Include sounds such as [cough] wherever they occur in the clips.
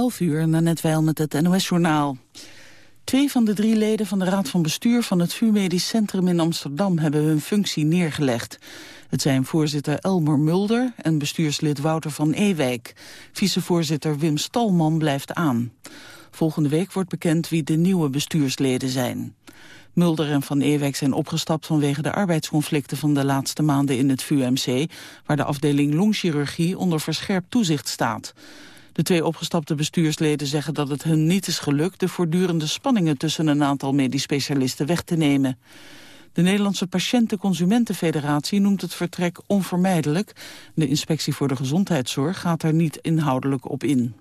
11 uur, net wel met het NOS-journaal. Twee van de drie leden van de Raad van Bestuur van het VU Medisch Centrum in Amsterdam hebben hun functie neergelegd. Het zijn voorzitter Elmer Mulder en bestuurslid Wouter van Ewijk. Vicevoorzitter Wim Stalman blijft aan. Volgende week wordt bekend wie de nieuwe bestuursleden zijn. Mulder en Van Ewijk zijn opgestapt vanwege de arbeidsconflicten van de laatste maanden in het VUMC, waar de afdeling longchirurgie onder verscherpt toezicht staat. De twee opgestapte bestuursleden zeggen dat het hun niet is gelukt de voortdurende spanningen tussen een aantal medisch specialisten weg te nemen. De Nederlandse Patiënten-Consumentenfederatie noemt het vertrek onvermijdelijk. De Inspectie voor de Gezondheidszorg gaat er niet inhoudelijk op in.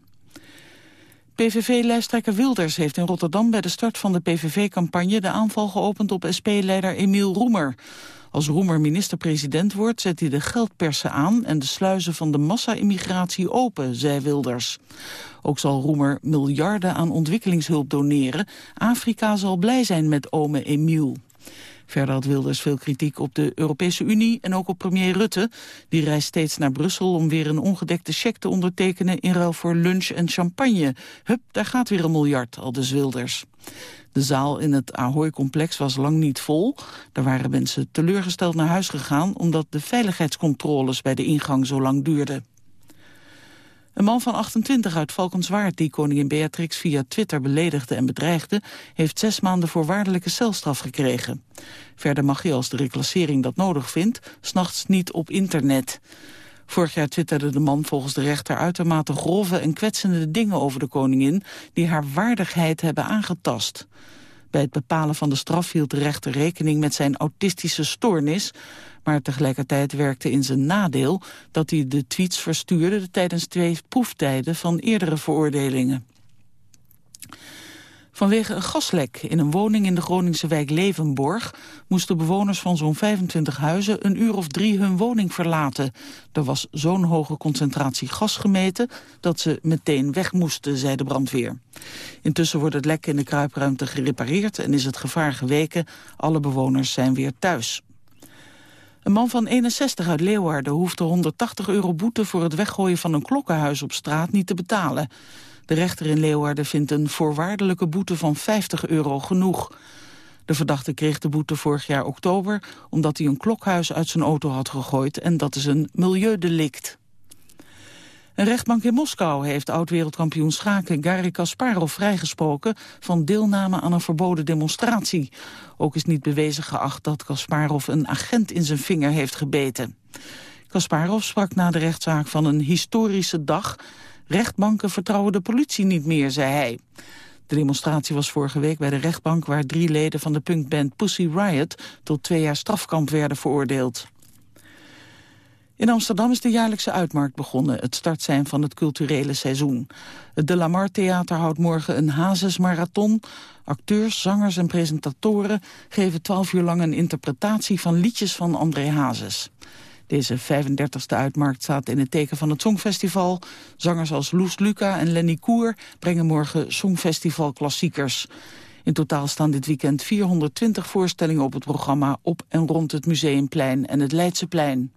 PVV-lijsttrekker Wilders heeft in Rotterdam bij de start van de PVV-campagne de aanval geopend op SP-leider Emiel Roemer. Als Roemer minister-president wordt, zet hij de geldpersen aan en de sluizen van de massa-immigratie open, zei Wilders. Ook zal Roemer miljarden aan ontwikkelingshulp doneren. Afrika zal blij zijn met ome Emiel. Verder had Wilders veel kritiek op de Europese Unie en ook op premier Rutte. Die reist steeds naar Brussel om weer een ongedekte cheque te ondertekenen in ruil voor lunch en champagne. Hup, daar gaat weer een miljard, al dus Wilders. De zaal in het Ahoy-complex was lang niet vol. Er waren mensen teleurgesteld naar huis gegaan... omdat de veiligheidscontroles bij de ingang zo lang duurden. Een man van 28 uit Valkenswaard die koningin Beatrix via Twitter beledigde en bedreigde, heeft zes maanden voorwaardelijke celstraf gekregen. Verder mag hij als de reclassering dat nodig vindt, s'nachts niet op internet. Vorig jaar twitterde de man volgens de rechter uitermate grove en kwetsende dingen over de koningin die haar waardigheid hebben aangetast. Bij het bepalen van de straf hield de rechter rekening met zijn autistische stoornis, maar tegelijkertijd werkte in zijn nadeel dat hij de tweets verstuurde tijdens twee proeftijden van eerdere veroordelingen. Vanwege een gaslek in een woning in de Groningse wijk Levenborg... moesten bewoners van zo'n 25 huizen een uur of drie hun woning verlaten. Er was zo'n hoge concentratie gas gemeten dat ze meteen weg moesten, zei de brandweer. Intussen wordt het lek in de kruipruimte gerepareerd en is het gevaar geweken. Alle bewoners zijn weer thuis. Een man van 61 uit Leeuwarden hoeft 180 euro boete voor het weggooien van een klokkenhuis op straat niet te betalen. De rechter in Leeuwarden vindt een voorwaardelijke boete van 50 euro genoeg. De verdachte kreeg de boete vorig jaar oktober... omdat hij een klokhuis uit zijn auto had gegooid... en dat is een milieudelict. Een rechtbank in Moskou heeft oud-wereldkampioen schaken Garry Kasparov vrijgesproken van deelname aan een verboden demonstratie. Ook is niet bewezen geacht dat Kasparov een agent in zijn vinger heeft gebeten. Kasparov sprak na de rechtszaak van een historische dag Rechtbanken vertrouwen de politie niet meer, zei hij. De demonstratie was vorige week bij de rechtbank... waar drie leden van de punkband Pussy Riot... tot twee jaar strafkamp werden veroordeeld. In Amsterdam is de jaarlijkse uitmarkt begonnen, het startsein van het culturele seizoen. Het De Lamar Theater houdt morgen een Hazes-marathon. Acteurs, zangers en presentatoren geven twaalf uur lang een interpretatie van liedjes van André Hazes. Deze 35e uitmarkt staat in het teken van het Songfestival. Zangers als Loes Luca en Lenny Koer brengen morgen Songfestival klassiekers. In totaal staan dit weekend 420 voorstellingen op het programma... op en rond het Museumplein en het Leidseplein.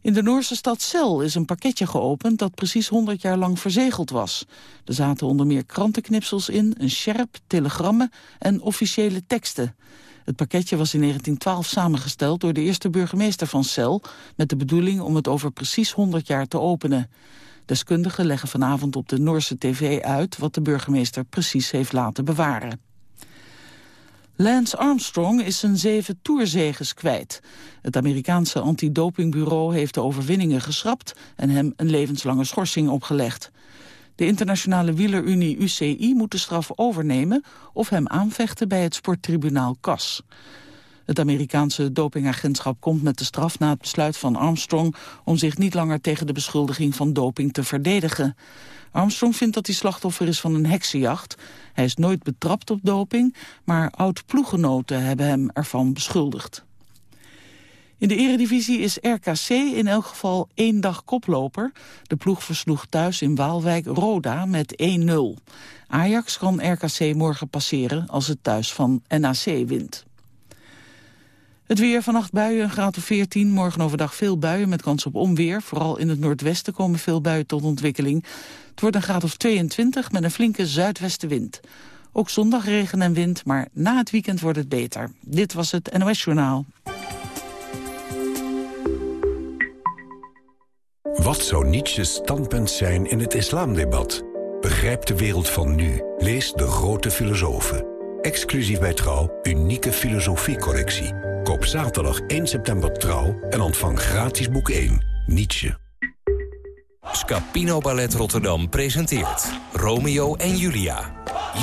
In de Noorse stad Cel is een pakketje geopend dat precies 100 jaar lang verzegeld was. Er zaten onder meer krantenknipsels in, een sjerp, telegrammen en officiële teksten. Het pakketje was in 1912 samengesteld door de eerste burgemeester van Cel... met de bedoeling om het over precies 100 jaar te openen. Deskundigen leggen vanavond op de Noorse tv uit... wat de burgemeester precies heeft laten bewaren. Lance Armstrong is zijn zeven toerzeges kwijt. Het Amerikaanse antidopingbureau heeft de overwinningen geschrapt... en hem een levenslange schorsing opgelegd. De internationale wielerunie UCI moet de straf overnemen of hem aanvechten bij het sporttribunaal CAS. Het Amerikaanse dopingagentschap komt met de straf na het besluit van Armstrong om zich niet langer tegen de beschuldiging van doping te verdedigen. Armstrong vindt dat hij slachtoffer is van een heksenjacht. Hij is nooit betrapt op doping, maar oud-ploeggenoten hebben hem ervan beschuldigd. In de eredivisie is RKC in elk geval één dag koploper. De ploeg versloeg thuis in Waalwijk Roda met 1-0. Ajax kan RKC morgen passeren als het thuis van NAC wint. Het weer vannacht buien, een graad of 14. Morgen overdag veel buien met kans op onweer. Vooral in het noordwesten komen veel buien tot ontwikkeling. Het wordt een graad of 22 met een flinke zuidwestenwind. Ook zondag regen en wind, maar na het weekend wordt het beter. Dit was het NOS Journaal. Wat zou Nietzsche's standpunt zijn in het islamdebat? Begrijp de wereld van nu. Lees De Grote Filosofen. Exclusief bij Trouw, unieke filosofiecollectie. Koop zaterdag 1 september Trouw en ontvang gratis boek 1, Nietzsche. Scapino Ballet Rotterdam presenteert Romeo en Julia.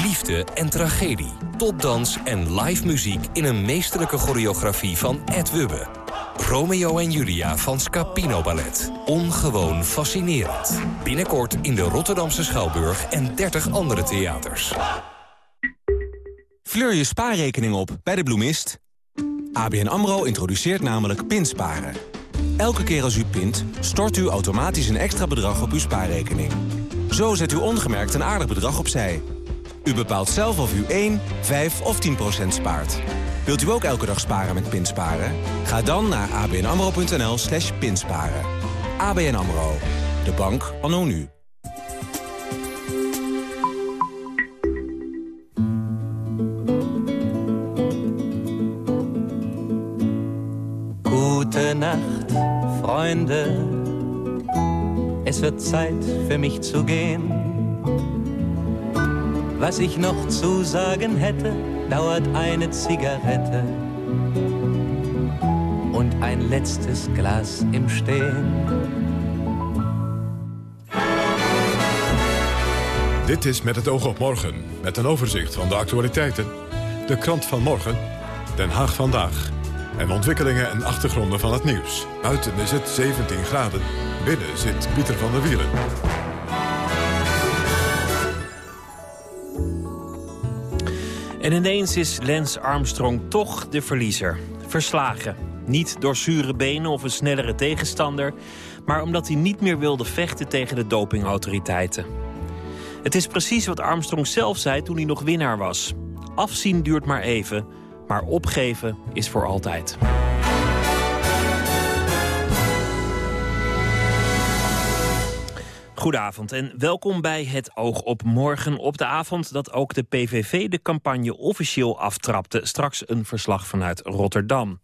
Liefde en tragedie, topdans en live muziek in een meesterlijke choreografie van Ed Wubbe. Romeo en Julia van Scapino Ballet. Ongewoon fascinerend. Binnenkort in de Rotterdamse Schouwburg en 30 andere theaters. Fleur je spaarrekening op bij de bloemist. ABN AMRO introduceert namelijk pinsparen. Elke keer als u pint, stort u automatisch een extra bedrag op uw spaarrekening. Zo zet u ongemerkt een aardig bedrag opzij. U bepaalt zelf of u 1, 5 of 10 procent spaart. Wilt u ook elke dag sparen met pinsparen? Ga dan naar abnamro.nl slash pinsparen. ABN AMRO, de bank anno nu. Gute Nacht, Freunde. Es wird Zeit für mich zu gehen. Was ich noch zu sagen hätte, dauert eine Zigarette und ein letztes Glas im Stehen. Dit is Met het oog op morgen, met een overzicht van de actualiteiten. De krant van morgen, Den Haag vandaag. En ontwikkelingen en achtergronden van het nieuws. Buiten is het 17 graden, binnen zit Pieter van der Wielen. En ineens is Lance Armstrong toch de verliezer. Verslagen. Niet door zure benen of een snellere tegenstander... maar omdat hij niet meer wilde vechten tegen de dopingautoriteiten. Het is precies wat Armstrong zelf zei toen hij nog winnaar was. Afzien duurt maar even, maar opgeven is voor altijd. Goedenavond en welkom bij Het Oog op Morgen. Op de avond dat ook de PVV de campagne officieel aftrapte. Straks een verslag vanuit Rotterdam.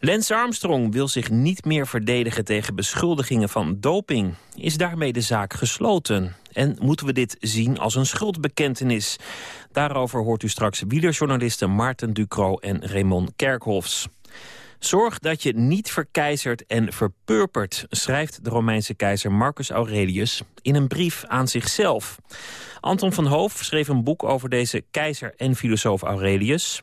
Lance Armstrong wil zich niet meer verdedigen tegen beschuldigingen van doping. Is daarmee de zaak gesloten? En moeten we dit zien als een schuldbekentenis? Daarover hoort u straks wielerjournalisten Maarten Ducro en Raymond Kerkhofs. Zorg dat je niet verkeizert en verpurpert, schrijft de Romeinse keizer Marcus Aurelius in een brief aan zichzelf. Anton van Hoof schreef een boek over deze keizer en filosoof Aurelius.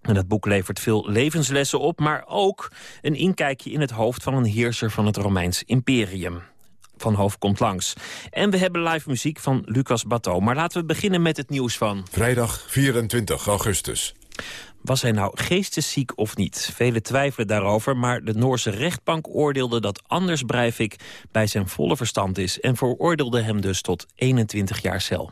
En dat boek levert veel levenslessen op, maar ook een inkijkje in het hoofd van een heerser van het Romeins imperium. Van Hoof komt langs. En we hebben live muziek van Lucas Bateau. Maar laten we beginnen met het nieuws van... Vrijdag 24 augustus. Was hij nou geestesziek of niet? Velen twijfelen daarover, maar de Noorse rechtbank oordeelde dat Anders Breivik bij zijn volle verstand is... en veroordeelde hem dus tot 21 jaar cel.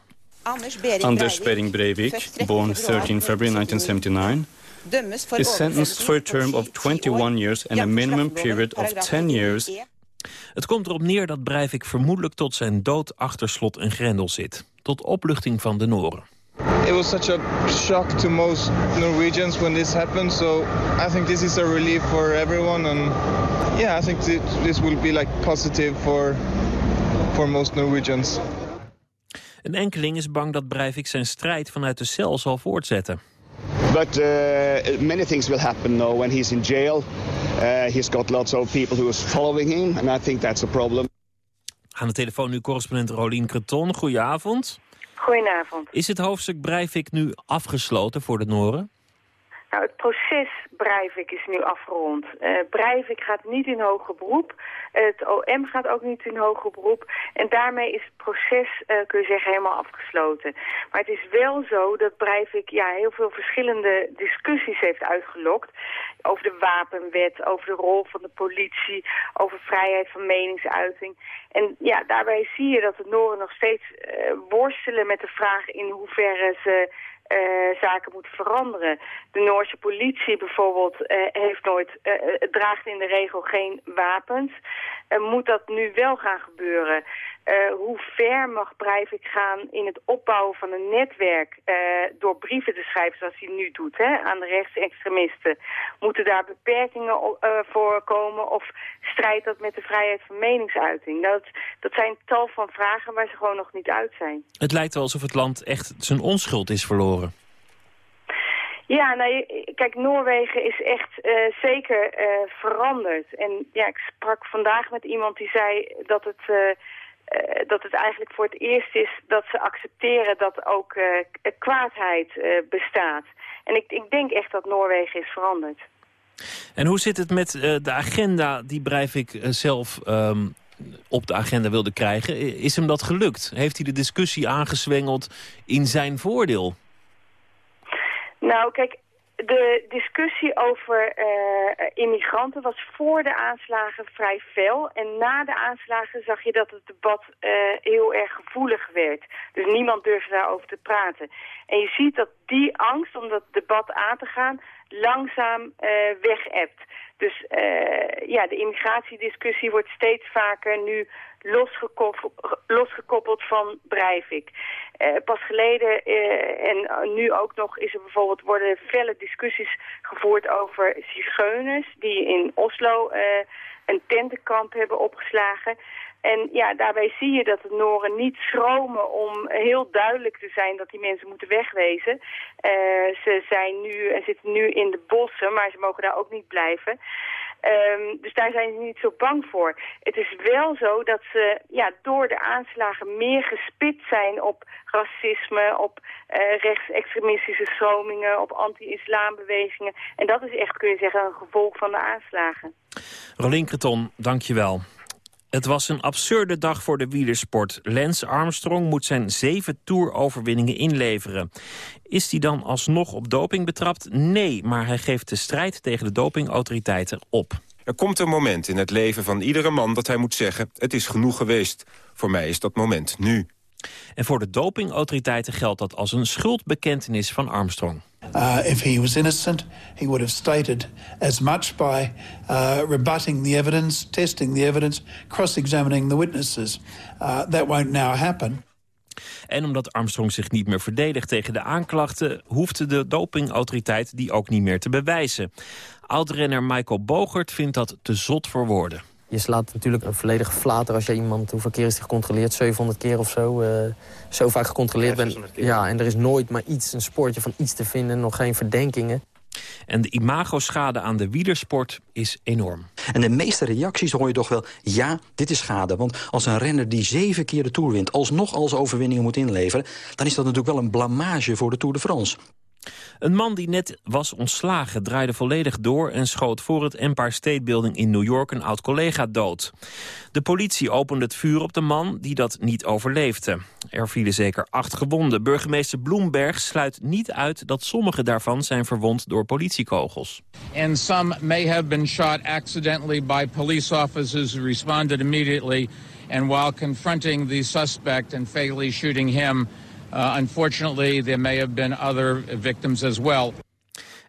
Anders Bering Breivik, born 13 February 1979, is sentenced for a term of 21 years and a minimum period of 10 years. Het komt erop neer dat Breivik vermoedelijk tot zijn dood achter slot en grendel zit. Tot opluchting van de Noren. It was such a shock to most Norwegians when this happened. So I think this is a relief for everyone, and yeah, I think this will be like positive for for most Norwegians. Een enkeling is bang dat Breivik zijn strijd vanuit de cel zal voortzetten. But uh, many things will happen now when he's in jail. Uh, he's got lots of people who is following him, and I think that's a problem. Aan de telefoon nu correspondent Rolien Creton. Goedenavond. Goedenavond. Is het hoofdstuk Breivik nu afgesloten voor de Noren? Nou, het proces Breivik is nu afgerond. Uh, Breivik gaat niet in hoger beroep. Het OM gaat ook niet in hoger beroep. En daarmee is het proces, uh, kun je zeggen, helemaal afgesloten. Maar het is wel zo dat Breivik ja, heel veel verschillende discussies heeft uitgelokt. Over de wapenwet, over de rol van de politie, over vrijheid van meningsuiting. En ja, daarbij zie je dat de Noren nog steeds uh, worstelen met de vraag in hoeverre ze zaken moet veranderen. De Noorse politie bijvoorbeeld heeft nooit, draagt in de regel geen wapens. moet dat nu wel gaan gebeuren? Uh, hoe ver mag Breivik gaan in het opbouwen van een netwerk uh, door brieven te schrijven zoals hij nu doet hè, aan de rechtsextremisten? Moeten daar beperkingen uh, voor komen of strijdt dat met de vrijheid van meningsuiting? Dat, dat zijn tal van vragen waar ze gewoon nog niet uit zijn. Het lijkt wel alsof het land echt zijn onschuld is verloren. Ja, nou, kijk, Noorwegen is echt uh, zeker uh, veranderd. En ja, ik sprak vandaag met iemand die zei dat het... Uh, dat het eigenlijk voor het eerst is dat ze accepteren dat ook uh, kwaadheid uh, bestaat. En ik, ik, denk echt dat Noorwegen is veranderd. En hoe zit het met de agenda die Breivik zelf um, op de agenda wilde krijgen? Is hem dat gelukt? Heeft hij de discussie aangezwengeld in zijn voordeel? Nou, kijk, de discussie over uh, immigranten was voor de aanslagen vrij fel. En na de aanslagen zag je dat het debat uh, heel erg gevoelig werd. Dus niemand durfde daarover te praten. En je ziet dat die angst om dat debat aan te gaan langzaam uh, weg-ebt. Dus uh, ja, de immigratiediscussie wordt steeds vaker nu losgekoppeld, van Breivik. Uh, pas geleden uh, en nu ook nog is er bijvoorbeeld worden felle discussies gevoerd over zigeuners die in Oslo uh, een tentenkamp hebben opgeslagen. En ja, daarbij zie je dat de Noren niet schromen om heel duidelijk te zijn dat die mensen moeten wegwezen. Ze zijn nu en zitten nu in de bossen, maar ze mogen daar ook niet blijven. Um, dus daar zijn ze niet zo bang voor. Het is wel zo dat ze ja, door de aanslagen meer gespit zijn op racisme, op uh, rechtsextremistische stromingen, op anti-islambewegingen. En dat is echt, kun je zeggen, een gevolg van de aanslagen. Rolien Kreton, dank je wel. Het was een absurde dag voor de wielersport. Lance Armstrong moet zijn zeven toeroverwinningen inleveren. Is hij dan alsnog op doping betrapt? Nee, maar hij geeft de strijd tegen de dopingautoriteiten op. Er komt een moment in het leven van iedere man dat hij moet zeggen... het is genoeg geweest. Voor mij is dat moment nu. En voor de dopingautoriteiten geldt dat als een schuldbekentenis van Armstrong. Uh, if he was innocent, he would have stated as much by uh, rebutting the evidence, testing the evidence, cross-examining the witnesses. Uh, that won't now happen. En omdat Armstrong zich niet meer verdedigt tegen de aanklachten... hoefde de dopingautoriteit die ook niet meer te bewijzen. Oudrenner Michael Bogert vindt dat te zot voor woorden. Je slaat natuurlijk een volledige flater als je iemand... hoeveel keer is hij gecontroleerd? 700 keer of zo. Uh, zo vaak gecontroleerd bent. Ja, en er is nooit maar iets, een spoortje van iets te vinden. Nog geen verdenkingen. En de imagoschade aan de wielersport is enorm. En de meeste reacties hoor je toch wel, ja, dit is schade. Want als een renner die zeven keer de Tour wint... alsnog als overwinningen moet inleveren... dan is dat natuurlijk wel een blamage voor de Tour de France. Een man die net was ontslagen draaide volledig door... en schoot voor het Empire State Building in New York een oud-collega dood. De politie opende het vuur op de man die dat niet overleefde. Er vielen zeker acht gewonden. Burgemeester Bloemberg sluit niet uit dat sommige daarvan zijn verwond door politiekogels. And some may have been shot accidentally by police officers who responded immediately... and while confronting the suspect and fatally shooting him... Uh, unfortunately, there may have been other victims as well.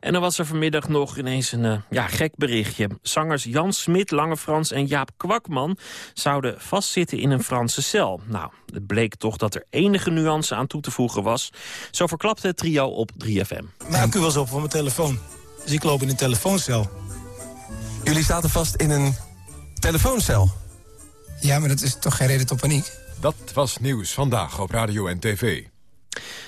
En dan was er vanmiddag nog ineens een uh, ja, gek berichtje. Zangers Jan Smit, Lange Frans en Jaap Kwakman... zouden vastzitten in een Franse cel. Nou, het bleek toch dat er enige nuance aan toe te voegen was. Zo verklapte het trio op 3FM. Maak u was op van mijn telefoon. Dus ik loop in een telefooncel. Jullie zaten vast in een telefooncel? Ja, maar dat is toch geen reden tot paniek? Dat was Nieuws Vandaag op Radio en TV.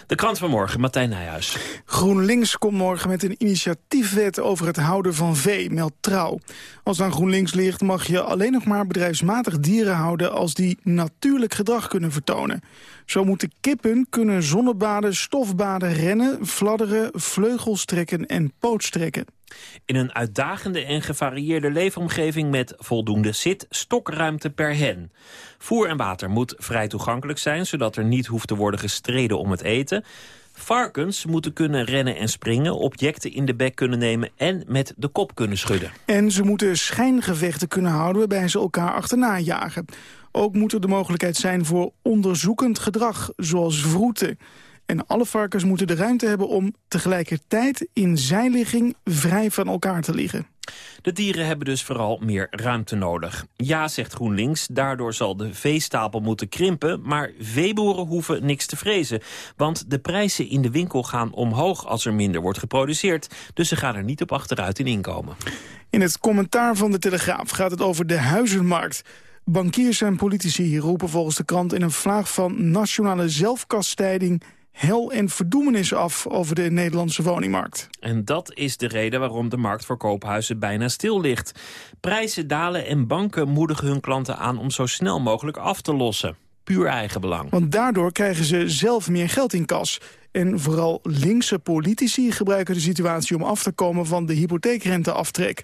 De krant van morgen, Martijn Nijhuis. GroenLinks komt morgen met een initiatiefwet over het houden van vee, meldt Trouw. Als aan GroenLinks ligt mag je alleen nog maar bedrijfsmatig dieren houden... als die natuurlijk gedrag kunnen vertonen. Zo moeten kippen kunnen zonnebaden, stofbaden, rennen, fladderen... vleugels trekken en pootstrekken. In een uitdagende en gevarieerde leefomgeving met voldoende zit-stokruimte per hen. Voer en water moet vrij toegankelijk zijn, zodat er niet hoeft te worden gestreden om het eten. Varkens moeten kunnen rennen en springen, objecten in de bek kunnen nemen en met de kop kunnen schudden. En ze moeten schijngevechten kunnen houden waarbij ze elkaar achterna jagen. Ook moet er de mogelijkheid zijn voor onderzoekend gedrag, zoals vroeten. En alle varkens moeten de ruimte hebben om tegelijkertijd in zijligging vrij van elkaar te liggen. De dieren hebben dus vooral meer ruimte nodig. Ja, zegt GroenLinks, daardoor zal de veestapel moeten krimpen... maar veeboeren hoeven niks te vrezen. Want de prijzen in de winkel gaan omhoog als er minder wordt geproduceerd. Dus ze gaan er niet op achteruit in inkomen. In het commentaar van de Telegraaf gaat het over de huizenmarkt. Bankiers en politici roepen volgens de krant in een vlaag van nationale zelfkastijding hel en verdoemenis af over de Nederlandse woningmarkt. En dat is de reden waarom de markt voor koophuizen bijna stil ligt. Prijzen dalen en banken moedigen hun klanten aan om zo snel mogelijk af te lossen. Puur eigenbelang. Want daardoor krijgen ze zelf meer geld in kas. En vooral linkse politici gebruiken de situatie om af te komen van de hypotheekrenteaftrek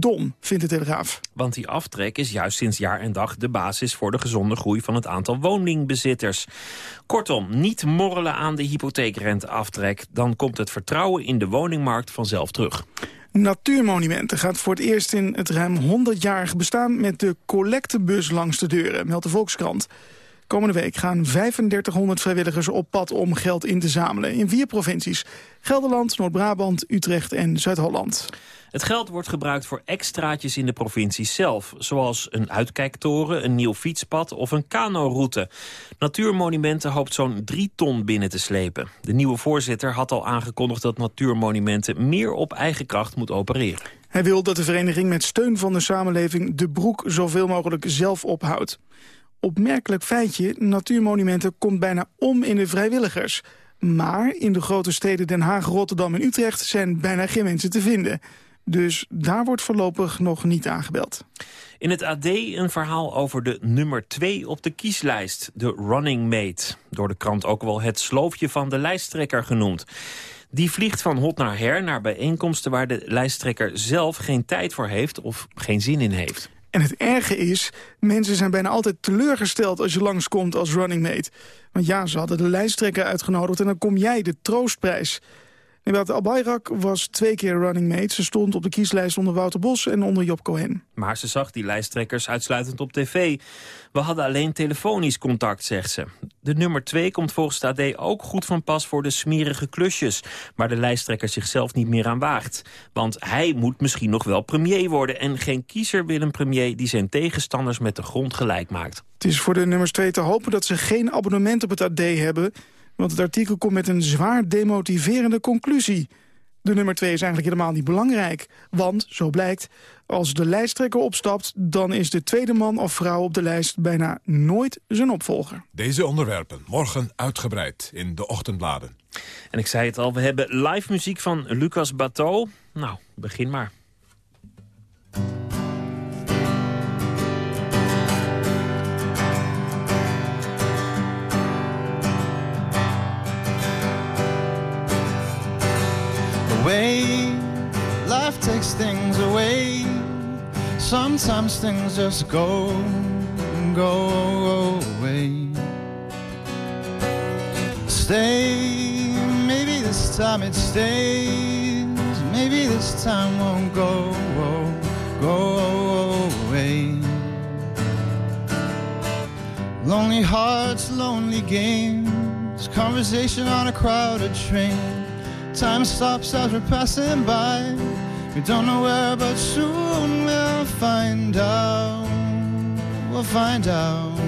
dom, vindt de Telegraaf. Want die aftrek is juist sinds jaar en dag de basis voor de gezonde groei van het aantal woningbezitters. Kortom, niet morrelen aan de hypotheekrenteaftrek. Dan komt het vertrouwen in de woningmarkt vanzelf terug. Natuurmonumenten gaat voor het eerst in het ruim 100-jarige bestaan... met de collectebus langs de deuren, meldt de Volkskrant. Komende week gaan 3500 vrijwilligers op pad om geld in te zamelen... in vier provincies. Gelderland, Noord-Brabant, Utrecht en Zuid-Holland. Het geld wordt gebruikt voor extraatjes in de provincie zelf. Zoals een uitkijktoren, een nieuw fietspad of een kanoroute. Natuurmonumenten hoopt zo'n drie ton binnen te slepen. De nieuwe voorzitter had al aangekondigd dat Natuurmonumenten... meer op eigen kracht moet opereren. Hij wil dat de vereniging met steun van de samenleving... de broek zoveel mogelijk zelf ophoudt. Opmerkelijk feitje, Natuurmonumenten komt bijna om in de vrijwilligers... Maar in de grote steden Den Haag, Rotterdam en Utrecht zijn bijna geen mensen te vinden. Dus daar wordt voorlopig nog niet aangebeld. In het AD een verhaal over de nummer 2 op de kieslijst, de running mate. Door de krant ook wel het sloofje van de lijsttrekker genoemd. Die vliegt van hot naar her naar bijeenkomsten waar de lijsttrekker zelf geen tijd voor heeft of geen zin in heeft. En het erge is, mensen zijn bijna altijd teleurgesteld als je langskomt als running mate. Want ja, ze hadden de lijsttrekker uitgenodigd en dan kom jij de troostprijs. Nebat Albayrak was twee keer running mate. Ze stond op de kieslijst onder Wouter Bos en onder Job Cohen. Maar ze zag die lijsttrekkers uitsluitend op tv. We hadden alleen telefonisch contact, zegt ze. De nummer twee komt volgens de AD ook goed van pas voor de smerige klusjes... waar de lijsttrekker zichzelf niet meer aan waagt. Want hij moet misschien nog wel premier worden... en geen kiezer wil een premier die zijn tegenstanders met de grond gelijk maakt. Het is voor de nummers twee te hopen dat ze geen abonnement op het AD hebben... Want het artikel komt met een zwaar demotiverende conclusie. De nummer twee is eigenlijk helemaal niet belangrijk. Want, zo blijkt, als de lijsttrekker opstapt... dan is de tweede man of vrouw op de lijst bijna nooit zijn opvolger. Deze onderwerpen morgen uitgebreid in de ochtendbladen. En ik zei het al, we hebben live muziek van Lucas Bateau. Nou, begin maar. Away. Life takes things away. Sometimes things just go, go away. Stay, maybe this time it stays. Maybe this time won't go, go away. Lonely hearts, lonely games. Conversation on a crowded train Time stops as we're passing by. We don't know where, but soon we'll find out. We'll find out.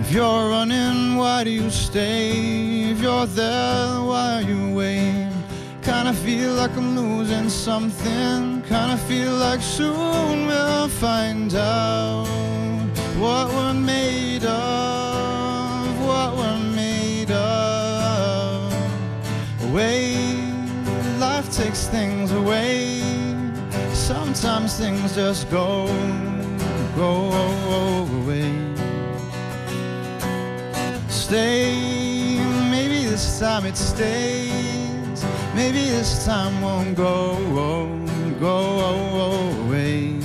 If you're running, why do you stay? If you're there, why are you waiting? Kinda feel like I'm losing something. Kinda feel like soon we'll find out what we're made of. Away. Life takes things away. Sometimes things just go, go away. Stay, maybe this time it stays. Maybe this time won't go, go away.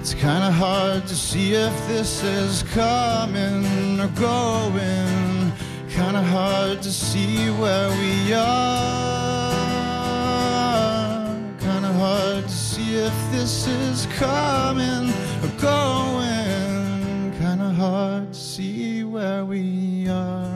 It's kinda hard to see if this is coming or going kinda hard to see where we are. Kinda hard to see if this is coming or going. Kinda hard to see where we are.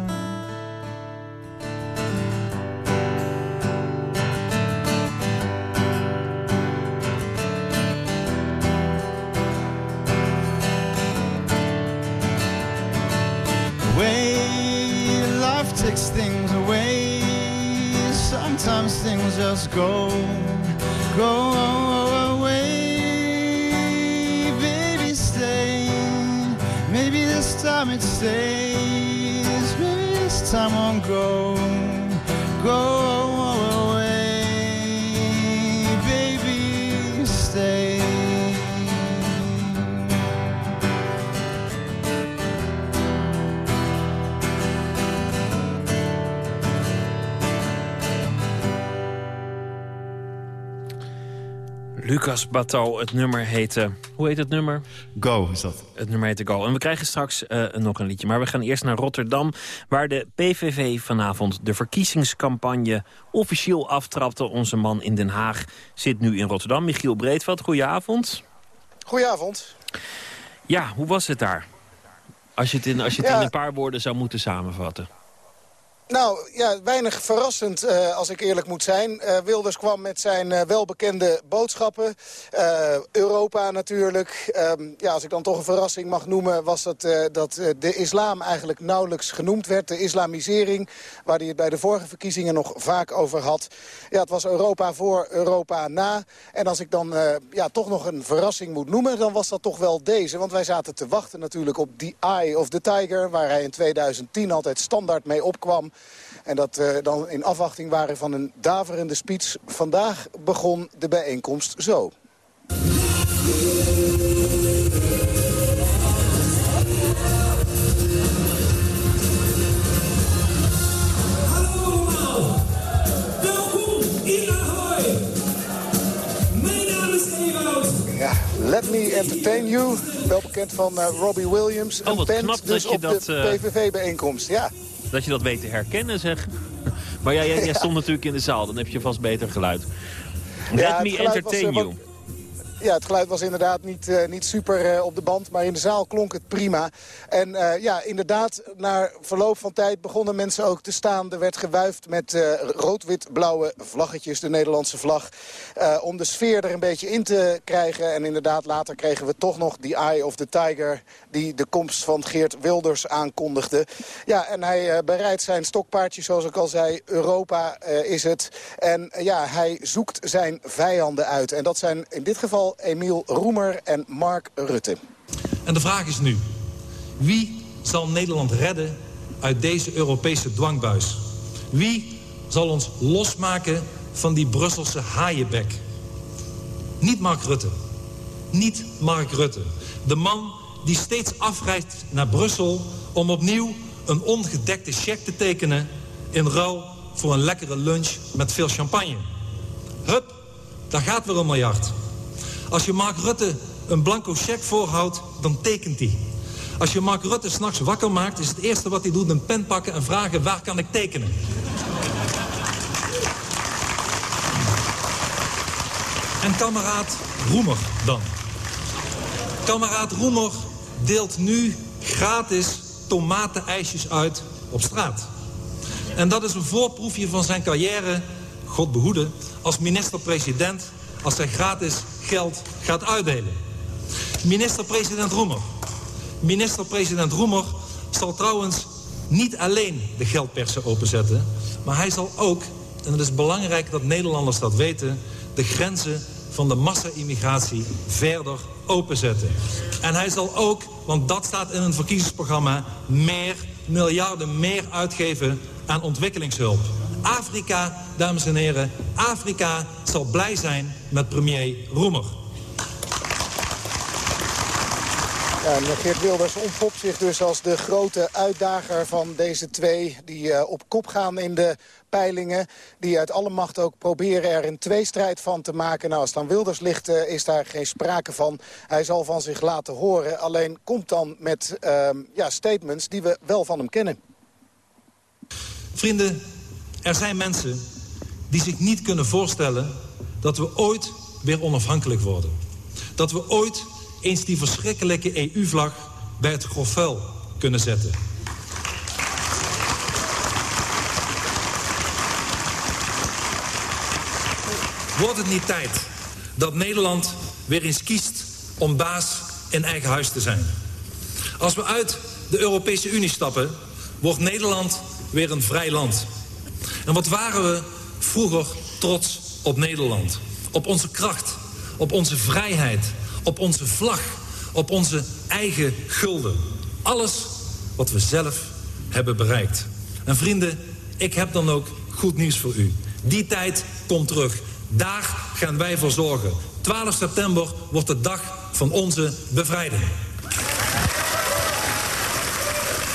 Takes things away. Sometimes things just go, go away. Baby, stay. Maybe this time it stays. Maybe this time won't go, go Lucas Bateau, het nummer heette... Hoe heet het nummer? Go is dat. Het nummer heette Go. En we krijgen straks uh, nog een liedje. Maar we gaan eerst naar Rotterdam... waar de PVV vanavond de verkiezingscampagne officieel aftrapte. Onze man in Den Haag zit nu in Rotterdam. Michiel Breedveld, goedenavond. Goedenavond. Ja, hoe was het daar? Als je het in, als je het in een paar woorden zou moeten samenvatten. Nou, ja, weinig verrassend uh, als ik eerlijk moet zijn. Uh, Wilders kwam met zijn uh, welbekende boodschappen. Europa natuurlijk. Um, ja, als ik dan toch een verrassing mag noemen... was dat, dat de islam eigenlijk nauwelijks genoemd werd. De islamisering, waar hij het bij de vorige verkiezingen nog vaak over had. Ja, het was Europa voor, Europa na. En als ik dan ja, toch nog een verrassing moet noemen... dan was dat toch wel deze. Want wij zaten te wachten natuurlijk op The Eye of the Tiger... waar hij in 2010 altijd standaard mee opkwam... En dat uh, dan in afwachting waren van een daverende speech. Vandaag begon de bijeenkomst zo. Ja, Let Me Entertain You, wel bekend van uh, Robbie Williams. Oh, een knap dus op dat, de uh... PVV-bijeenkomst, ja dat je dat weet te herkennen, zeg. Maar jij, jij, jij stond natuurlijk in de zaal, dan heb je vast beter geluid. Let me entertain you. Ja, het geluid was inderdaad niet, uh, niet super uh, op de band, maar in de zaal klonk het prima. En uh, ja, inderdaad, na verloop van tijd begonnen mensen ook te staan. Er werd gewuifd met rood-wit-blauwe vlaggetjes, de Nederlandse vlag. om de sfeer er een beetje in te krijgen. En inderdaad, later kregen we toch nog die Eye of the Tiger... die de komst van Geert Wilders aankondigde. Ja, en hij bereidt zijn stokpaardje, zoals ik al zei. Europa is het. En ja, hij zoekt zijn vijanden uit. En dat zijn in dit geval Emiel Roemer en Mark Rutte. En de vraag is nu, wie zal Nederland redden uit deze Europese dwangbuis? Wie zal ons losmaken van die Brusselse haaienbek? Niet Mark Rutte. Niet Mark Rutte. De man die steeds afreist naar Brussel om opnieuw een ongedekte cheque te tekenen... in ruil voor een lekkere lunch met veel champagne. Hup, daar gaat weer een miljard. Als je Mark Rutte een blanco cheque voorhoudt, dan tekent hij. Als je Mark Rutte s'nachts wakker maakt, is het eerste wat hij doet een pen pakken en vragen waar kan ik tekenen. En kameraad Roemer dan. Kameraad Roemer deelt nu gratis tomatenijsjes uit op straat. En dat is een voorproefje van zijn carrière, God behoede, als minister-president als hij gratis geld gaat uitdelen. Minister-president Roemer. Minister-president Roemer zal trouwens niet alleen de geldpersen openzetten... maar hij zal ook, en het is belangrijk dat Nederlanders dat weten... de grenzen van de massa-immigratie verder openzetten. En hij zal ook, want dat staat in een verkiezingsprogramma... meer miljarden meer uitgeven aan ontwikkelingshulp. Afrika, dames en heren, Afrika zal blij zijn met premier Roemer. Ja, Geert Wilders ontpopt zich dus als de grote uitdager van deze twee... die uh, op kop gaan in de peilingen. Die uit alle macht ook proberen er een tweestrijd van te maken. Nou, als het aan Wilders ligt, uh, is daar geen sprake van. Hij zal van zich laten horen. Alleen komt dan met uh, ja, statements die we wel van hem kennen. Vrienden, er zijn mensen die zich niet kunnen voorstellen dat we ooit weer onafhankelijk worden. Dat we ooit eens die verschrikkelijke EU-vlag bij het grof vuil kunnen zetten. Wordt het niet tijd dat Nederland weer eens kiest om baas in eigen huis te zijn? Als we uit de Europese Unie stappen, wordt Nederland weer een vrij land. En wat waren we vroeger trots op Nederland? Op onze kracht, op onze vrijheid, op onze vlag, op onze eigen gulden. Alles wat we zelf hebben bereikt. En vrienden, ik heb dan ook goed nieuws voor u. Die tijd komt terug. Daar gaan wij voor zorgen. 12 september wordt de dag van onze bevrijding.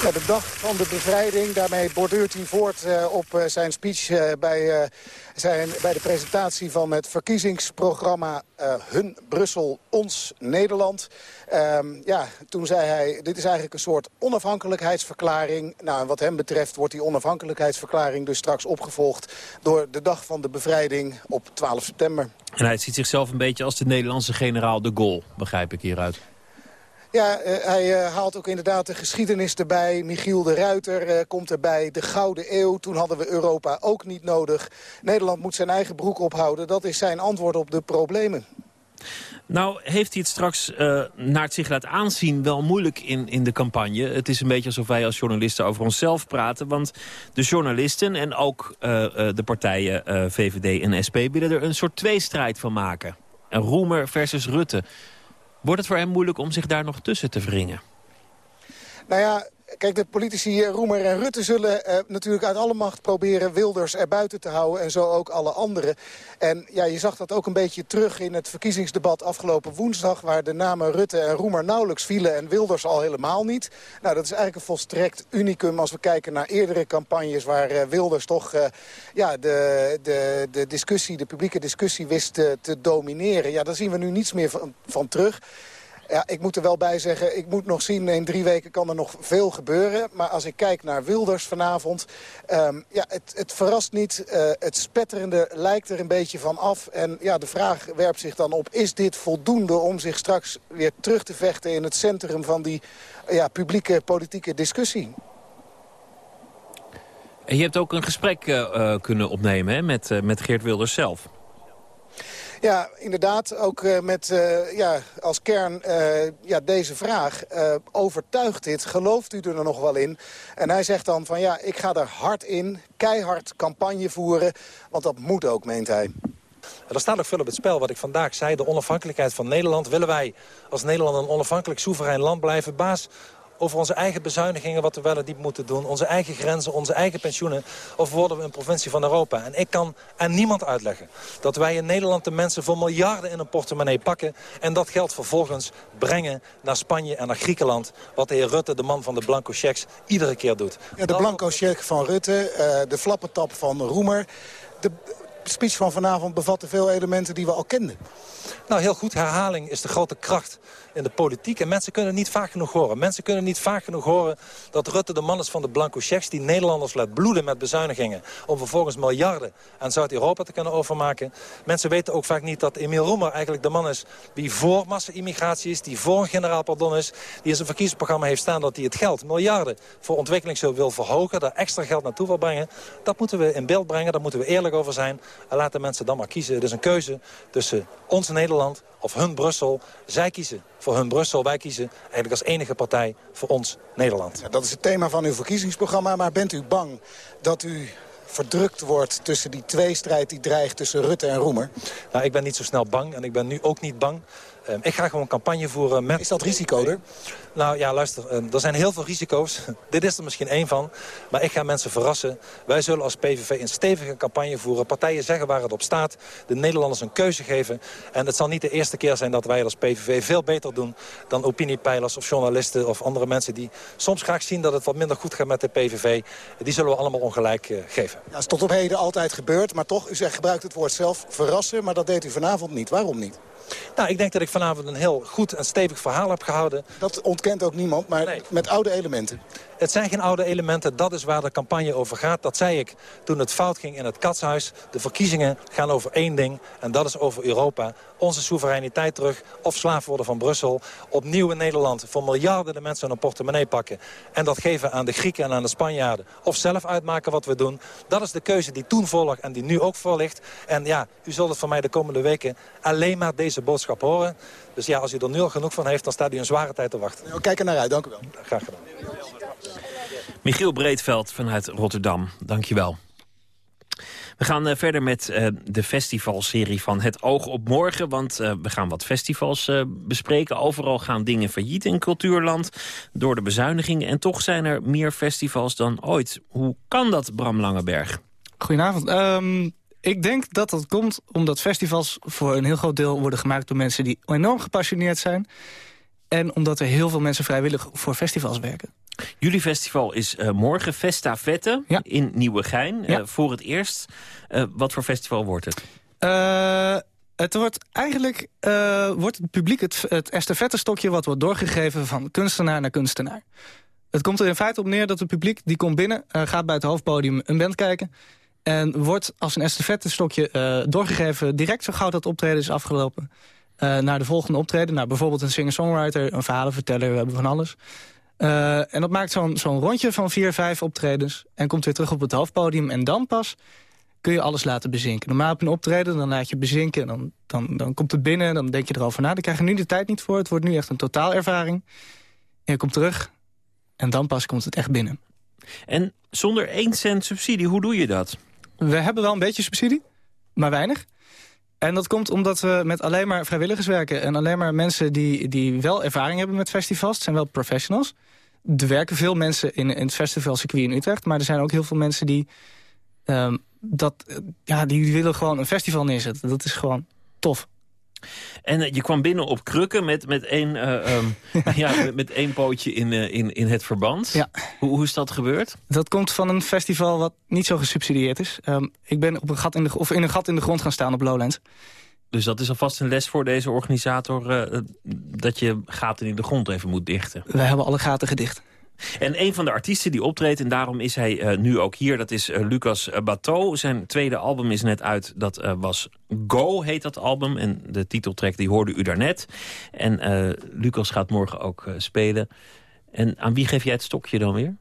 De dag van de bevrijding, daarmee borduurt hij voort uh, op uh, zijn speech uh, bij, zijn, bij de presentatie van het verkiezingsprogramma Hun Brussel, Ons Nederland. Um, ja, toen zei hij, dit is eigenlijk een soort onafhankelijkheidsverklaring. Nou, wat hem betreft wordt die onafhankelijkheidsverklaring dus straks opgevolgd door de dag van de bevrijding op 12 september. En hij ziet zichzelf een beetje als de Nederlandse generaal de Gaulle, begrijp ik hieruit. Ja, uh, hij uh, haalt ook inderdaad de geschiedenis erbij. Michiel de Ruiter uh, komt erbij. De Gouden Eeuw, toen hadden we Europa ook niet nodig. Nederland moet zijn eigen broek ophouden. Dat is zijn antwoord op de problemen. Nou, heeft hij het straks uh, naar het zich laat aanzien wel moeilijk in, in de campagne. Het is een beetje alsof wij als journalisten over onszelf praten. Want de journalisten en ook de partijen VVD en SP... willen er een soort tweestrijd van maken. En Roemer versus Rutte. Wordt het voor hem moeilijk om zich daar nog tussen te wringen? Nou ja, Kijk, de politici Roemer en Rutte zullen eh, natuurlijk uit alle macht proberen Wilders erbuiten te houden. En zo ook alle anderen. En ja, je zag dat ook een beetje terug in het verkiezingsdebat afgelopen woensdag. Waar de namen Rutte en Roemer nauwelijks vielen en Wilders al helemaal niet. Nou, dat is eigenlijk een volstrekt unicum als we kijken naar eerdere campagnes. Waar uh, Wilders toch ja, de, de, de discussie, de publieke discussie wist te domineren. Ja, daar zien we nu niets meer van, van terug. Ja, ik moet er wel bij zeggen, ik moet nog zien, in drie weken kan er nog veel gebeuren. Maar als ik kijk naar Wilders vanavond, um, ja, het, het verrast niet. Uh, het spetterende lijkt er een beetje van af. En ja, de vraag werpt zich dan op, is dit voldoende om zich straks weer terug te vechten in het centrum van die ja, publieke politieke discussie? En je hebt ook een gesprek uh, kunnen opnemen hè, met, met Geert Wilders zelf. Ja, inderdaad. Ook uh, met uh, ja, als kern uh, ja, deze vraag. overtuigt dit? Gelooft u er nog wel in? En hij zegt dan van ja, ik ga er hard in. Keihard campagne voeren. Want dat moet ook, meent hij. Er staat ook veel op het spel wat ik vandaag zei. De onafhankelijkheid van Nederland. Willen wij als Nederland een onafhankelijk soeverein land blijven? Baas over onze eigen bezuinigingen, wat we wel en diep moeten doen. Onze eigen grenzen, onze eigen pensioenen. Of worden we een provincie van Europa? En ik kan aan niemand uitleggen dat wij in Nederland de mensen voor miljarden in een portemonnee pakken. En dat geld vervolgens brengen naar Spanje en naar Griekenland. Wat de heer Rutte, de man van de blanco checks, iedere keer doet. Ja, de blanco check van Rutte, uh, de flappentap van Roemer. De speech van vanavond bevatte veel elementen die we al kenden. Nou, heel goed. Herhaling is de grote kracht in de politiek. En mensen kunnen niet vaak genoeg horen. Mensen kunnen niet vaak genoeg horen dat Rutte de man is van de blanco checks... die Nederlanders laat bloeden met bezuinigingen... om vervolgens miljarden aan Zuid-Europa te kunnen overmaken. Mensen weten ook vaak niet dat Emiel Roemer eigenlijk de man is... die voor massa-immigratie is, die voor een generaal pardon is... die in zijn verkiezingsprogramma heeft staan dat hij het geld, miljarden... voor ontwikkelingshulp wil verhogen, daar extra geld naartoe wil brengen. Dat moeten we in beeld brengen, daar moeten we eerlijk over zijn. En laten mensen dan maar kiezen. Het is een keuze tussen ons Nederland of hun Brussel. Zij kiezen voor hun Brussel. Wij kiezen eigenlijk als enige partij voor ons Nederland. Ja, dat is het thema van uw verkiezingsprogramma. Maar bent u bang dat u verdrukt wordt tussen die tweestrijd die dreigt tussen Rutte en Roemer? Nou, ik ben niet zo snel bang en ik ben nu ook niet bang. Um, ik ga gewoon campagne voeren met... Is dat risico er? Nou ja, luister, um, er zijn heel veel risico's. [laughs] Dit is er misschien één van. Maar ik ga mensen verrassen. Wij zullen als PVV een stevige campagne voeren. Partijen zeggen waar het op staat. De Nederlanders een keuze geven. En het zal niet de eerste keer zijn dat wij als PVV veel beter doen... dan opiniepeilers of journalisten of andere mensen... die soms graag zien dat het wat minder goed gaat met de PVV. Die zullen we allemaal ongelijk uh, geven. Ja, dat is tot op heden altijd gebeurd. Maar toch, u zegt, gebruikt het woord zelf verrassen. Maar dat deed u vanavond niet. Waarom niet? Nou, ik denk dat ik vanavond een heel goed en stevig verhaal heb gehouden. Dat ontkent ook niemand, maar nee. met oude elementen. Het zijn geen oude elementen, dat is waar de campagne over gaat. Dat zei ik toen het fout ging in het katshuis. De verkiezingen gaan over één ding en dat is over Europa. Onze soevereiniteit terug of slaaf worden van Brussel. Opnieuw in Nederland voor miljarden de mensen een portemonnee pakken. En dat geven aan de Grieken en aan de Spanjaarden. Of zelf uitmaken wat we doen. Dat is de keuze die toen volg en die nu ook voor ligt. En ja, u zult het van mij de komende weken alleen maar deze boodschap horen. Dus ja, als u er nu al genoeg van heeft, dan staat u een zware tijd te wachten. Nou, kijk er naar uit, dank u wel. Graag gedaan. Michiel Breedveld vanuit Rotterdam, dankjewel. We gaan uh, verder met uh, de festivalserie van Het Oog op Morgen. Want uh, we gaan wat festivals bespreken. Overal gaan dingen failliet in cultuurland door de bezuinigingen. En toch zijn er meer festivals dan ooit. Hoe kan dat, Bram Langeberg? Goedenavond. Um, ik denk dat dat komt omdat festivals voor een heel groot deel worden gemaakt... door mensen die enorm gepassioneerd zijn. En omdat er heel veel mensen vrijwillig voor festivals werken. Jullie festival is uh, morgen Festa Vette ja. in Nieuwegein. Ja. Uh, voor het eerst. Uh, wat voor festival wordt het? het wordt eigenlijk wordt het publiek het, het estafette-stokje... wat wordt doorgegeven van kunstenaar naar kunstenaar. Het komt er in feite op neer dat het publiek die komt binnen... gaat bij het hoofdpodium een band kijken... en wordt als een estafette-stokje doorgegeven... direct zo gauw dat optreden is afgelopen... naar de volgende optreden. Naar bijvoorbeeld een singer-songwriter, een verhalenverteller, we hebben van alles... Uh, en dat maakt zo'n zo'n rondje van vier, vijf optredens... en komt weer terug op het hoofdpodium. En dan pas kun je alles laten bezinken. Normaal op een optreden, dan laat je bezinken... en dan, dan, dan komt het binnen, dan denk je erover na. Dan krijg je nu de tijd niet voor. Het wordt nu echt een totaalervaring. En je komt terug en dan pas komt het echt binnen. En zonder één cent subsidie, hoe doe je dat? We hebben wel een beetje subsidie, maar weinig. En dat komt omdat we met alleen maar vrijwilligers werken... en alleen maar mensen die, die wel ervaring hebben met festivals. zijn wel professionals. Er werken veel mensen in, in het festivalcircuit in Utrecht... maar er zijn ook heel veel mensen die, um, dat, ja, die willen gewoon een festival neerzetten. Dat is gewoon tof. En uh, je kwam binnen op krukken met, met, één, [laughs] uh, um, ja. met, met, één pootje in, uh, in, in het verband. Ja. Hoe, hoe is dat gebeurd? Dat komt van een festival wat niet zo gesubsidieerd is. Um, ik ben op een gat in de, of in een gat in de grond gaan staan op Lowlands. Dus dat is alvast een les voor deze organisator... dat je gaten in de grond even moet dichten. Wij hebben alle gaten gedicht. En een van de artiesten die optreedt, en daarom is hij uh, nu ook hier... dat is uh, Lucas Bateau. Zijn tweede album is net uit, dat uh, was Go, heet dat album. En de titeltrack die hoorde u daarnet. En Lucas gaat morgen ook spelen. En aan wie geef jij het stokje dan weer?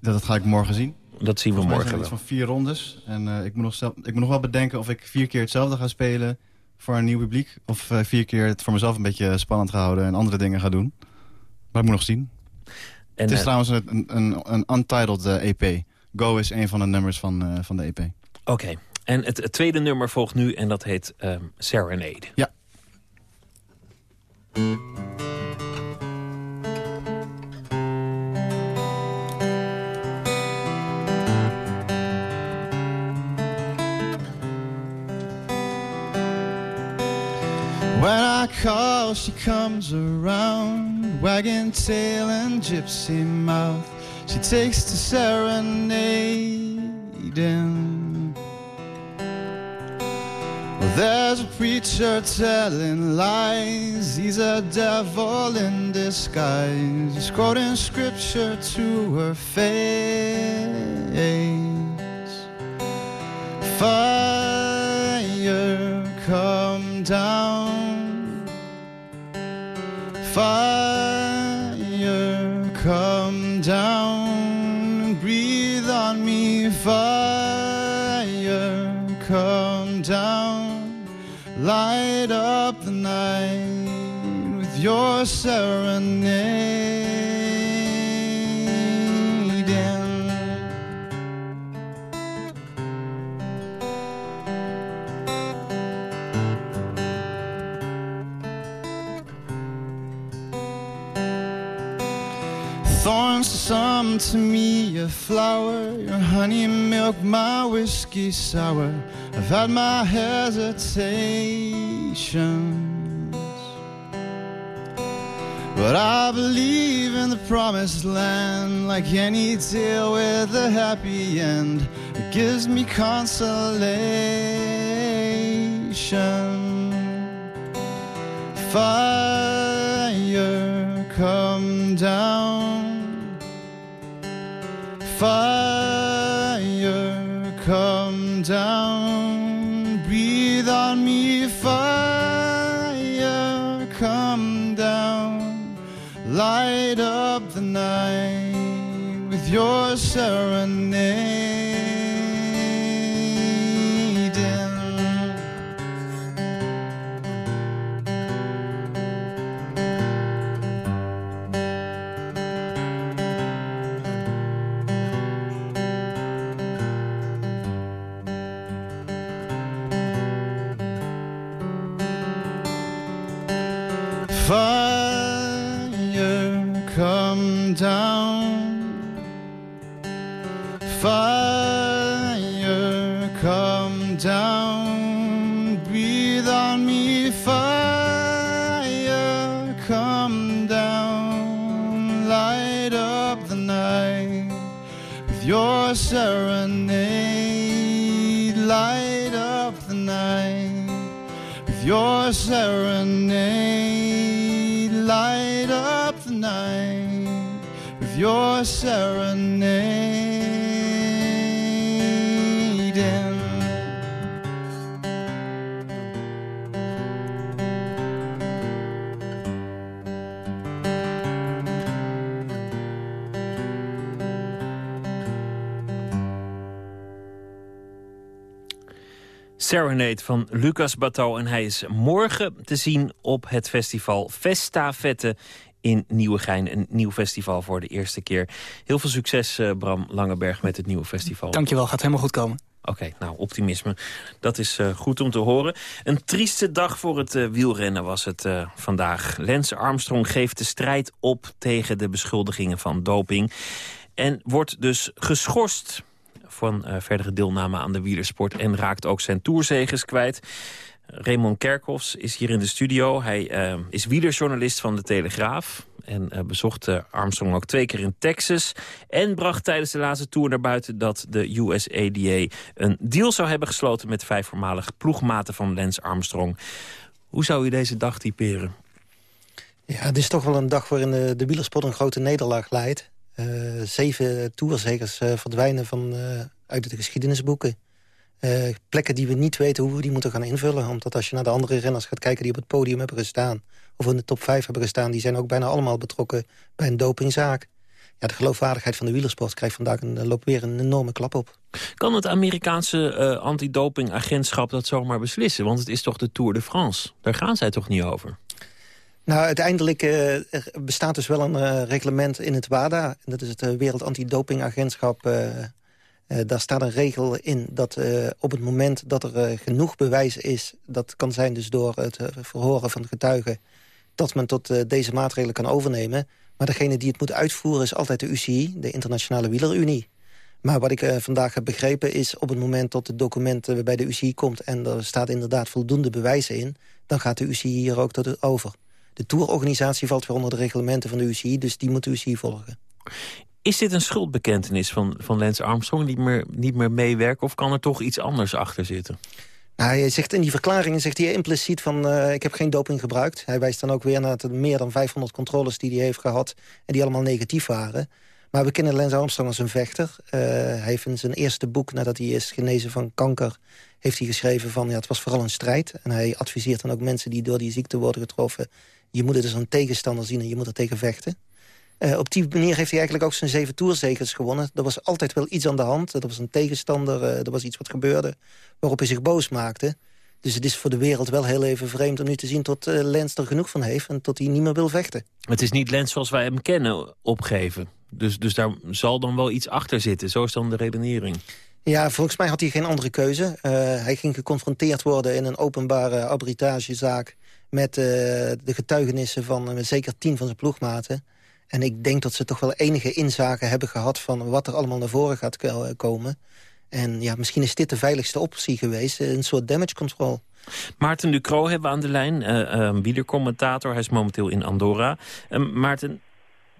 Dat, dat ga ik morgen zien. Dat zien we morgen wel. van vier rondes. En ik, moet nog zelf, ik moet nog wel bedenken of ik vier keer hetzelfde ga spelen... voor een nieuw publiek. Of vier keer het voor mezelf een beetje spannend ga houden... en andere dingen ga doen. Maar ik moet nog zien. En, het is uh, trouwens een, een, een untitled EP. Go is een van de nummers van, uh, van de EP. Oké. Okay. En het, het, tweede nummer volgt nu en dat heet um, Serenade. Ja. When I call, she comes around, wagging tail and gypsy mouth. She takes to serenading. Well, there's a preacher telling lies. He's a devil in disguise. He's quoting scripture to her face. Fire come down Fire, come down, breathe on me. Fire, come down, light up the night with your serenade. To me a flower. Your honey milk, my whiskey sour. I've had my hesitations. But I believe in the promised land like any tale with a happy end. It gives me consolation. Fire, come down. Fire, come down, breathe on me. Fire, come down, light up the night with your serenade. Night with your serenade. Light up the night with your serenade. Serenade van Lucas Bateau. En hij is morgen te zien op het festival Festa Vette in Nieuwegein. Een nieuw festival voor de eerste keer. Heel veel succes, uh, Bram Langeberg, met het nieuwe festival. Dankjewel, gaat helemaal goed komen. Oké, nou, optimisme. Dat is uh, goed om te horen. Een trieste dag voor het uh, wielrennen was het uh, vandaag. Lance Armstrong geeft de strijd op tegen de beschuldigingen van doping. En wordt dus geschorst van uh, verdere deelname aan de wielersport... en raakt ook zijn toerzegers kwijt. Raymond Kerkhoffs is hier in de studio. Hij uh, is wielerjournalist van De Telegraaf. En uh, bezocht Armstrong ook twee keer in Texas. En bracht tijdens de laatste tour naar buiten dat de USADA... een deal zou hebben gesloten met vijf voormalige ploegmaten van Lance Armstrong. Hoe zou u deze dag typeren? Ja, het is toch wel een dag waarin de wielersport een grote nederlaag leidt. Uh, zeven tourzegers uh, verdwijnen van, uh, uit de geschiedenisboeken. plekken die we niet weten hoe we die moeten gaan invullen. Omdat als je naar de andere renners gaat kijken die op het podium hebben gestaan... of in de top 5 hebben gestaan... die zijn ook bijna allemaal betrokken bij een dopingzaak. Ja, de geloofwaardigheid van de wielersport krijgt vandaag een, loopt weer een enorme klap op. Kan het Amerikaanse antidopingagentschap dat zomaar beslissen? Want het is toch de Tour de France? Daar gaan zij toch niet over? Nou, uiteindelijk uh, bestaat dus wel een uh, reglement in het WADA. Dat is het uh, Wereld Antidopingagentschap. daar staat een regel in dat op het moment dat er genoeg bewijs is... dat kan zijn dus door het verhoren van getuigen... dat men tot deze maatregelen kan overnemen. Maar degene die het moet uitvoeren is altijd de UCI, de Internationale Wielerunie. Maar wat ik vandaag heb begrepen is op het moment dat het document bij de UCI komt... en er staat inderdaad voldoende bewijzen in... dan gaat de UCI hier ook tot over. De tourorganisatie valt weer onder de reglementen van de UCI, dus die moet de UCI volgen. Is dit een schuldbekentenis van, van Lance Armstrong niet meer, niet meer meewerken... of kan er toch iets anders achter zitten? Nou, hij zegt in die verklaringen zegt hij impliciet van... Uh, ik heb geen doping gebruikt. Hij wijst dan ook weer naar de meer dan 500 controles die hij heeft gehad... en die allemaal negatief waren. Maar we kennen Lance Armstrong als een vechter. Uh, hij heeft in zijn eerste boek, nadat hij is genezen van kanker... heeft hij geschreven van, ja, het was vooral een strijd. En hij adviseert dan ook mensen die door die ziekte worden getroffen je moet het dus een tegenstander zien en je moet er tegen vechten. Uh, op die manier heeft hij eigenlijk ook zijn zeven toerzegers gewonnen. Er was altijd wel iets aan de hand. Er was een tegenstander, uh, er was iets wat gebeurde... waarop hij zich boos maakte. Dus het is voor de wereld wel heel even vreemd om nu te zien... tot uh, Lens er genoeg van heeft en tot hij niet meer wil vechten. Het is niet Lens zoals wij hem kennen opgeven. Dus, dus daar zal dan wel iets achter zitten. Zo is dan de redenering. Ja, volgens mij had hij geen andere keuze. hij ging geconfronteerd worden in een openbare arbitragezaak met uh, de getuigenissen van uh, zeker tien van zijn ploegmaten. En ik denk dat ze toch wel enige inzagen hebben gehad... van wat er allemaal naar voren gaat komen. En ja, misschien is dit de veiligste optie geweest. Een soort damage control. Maarten Ducro hebben we aan de lijn, uh, wielercommentator. Hij is momenteel in Andorra. Maarten,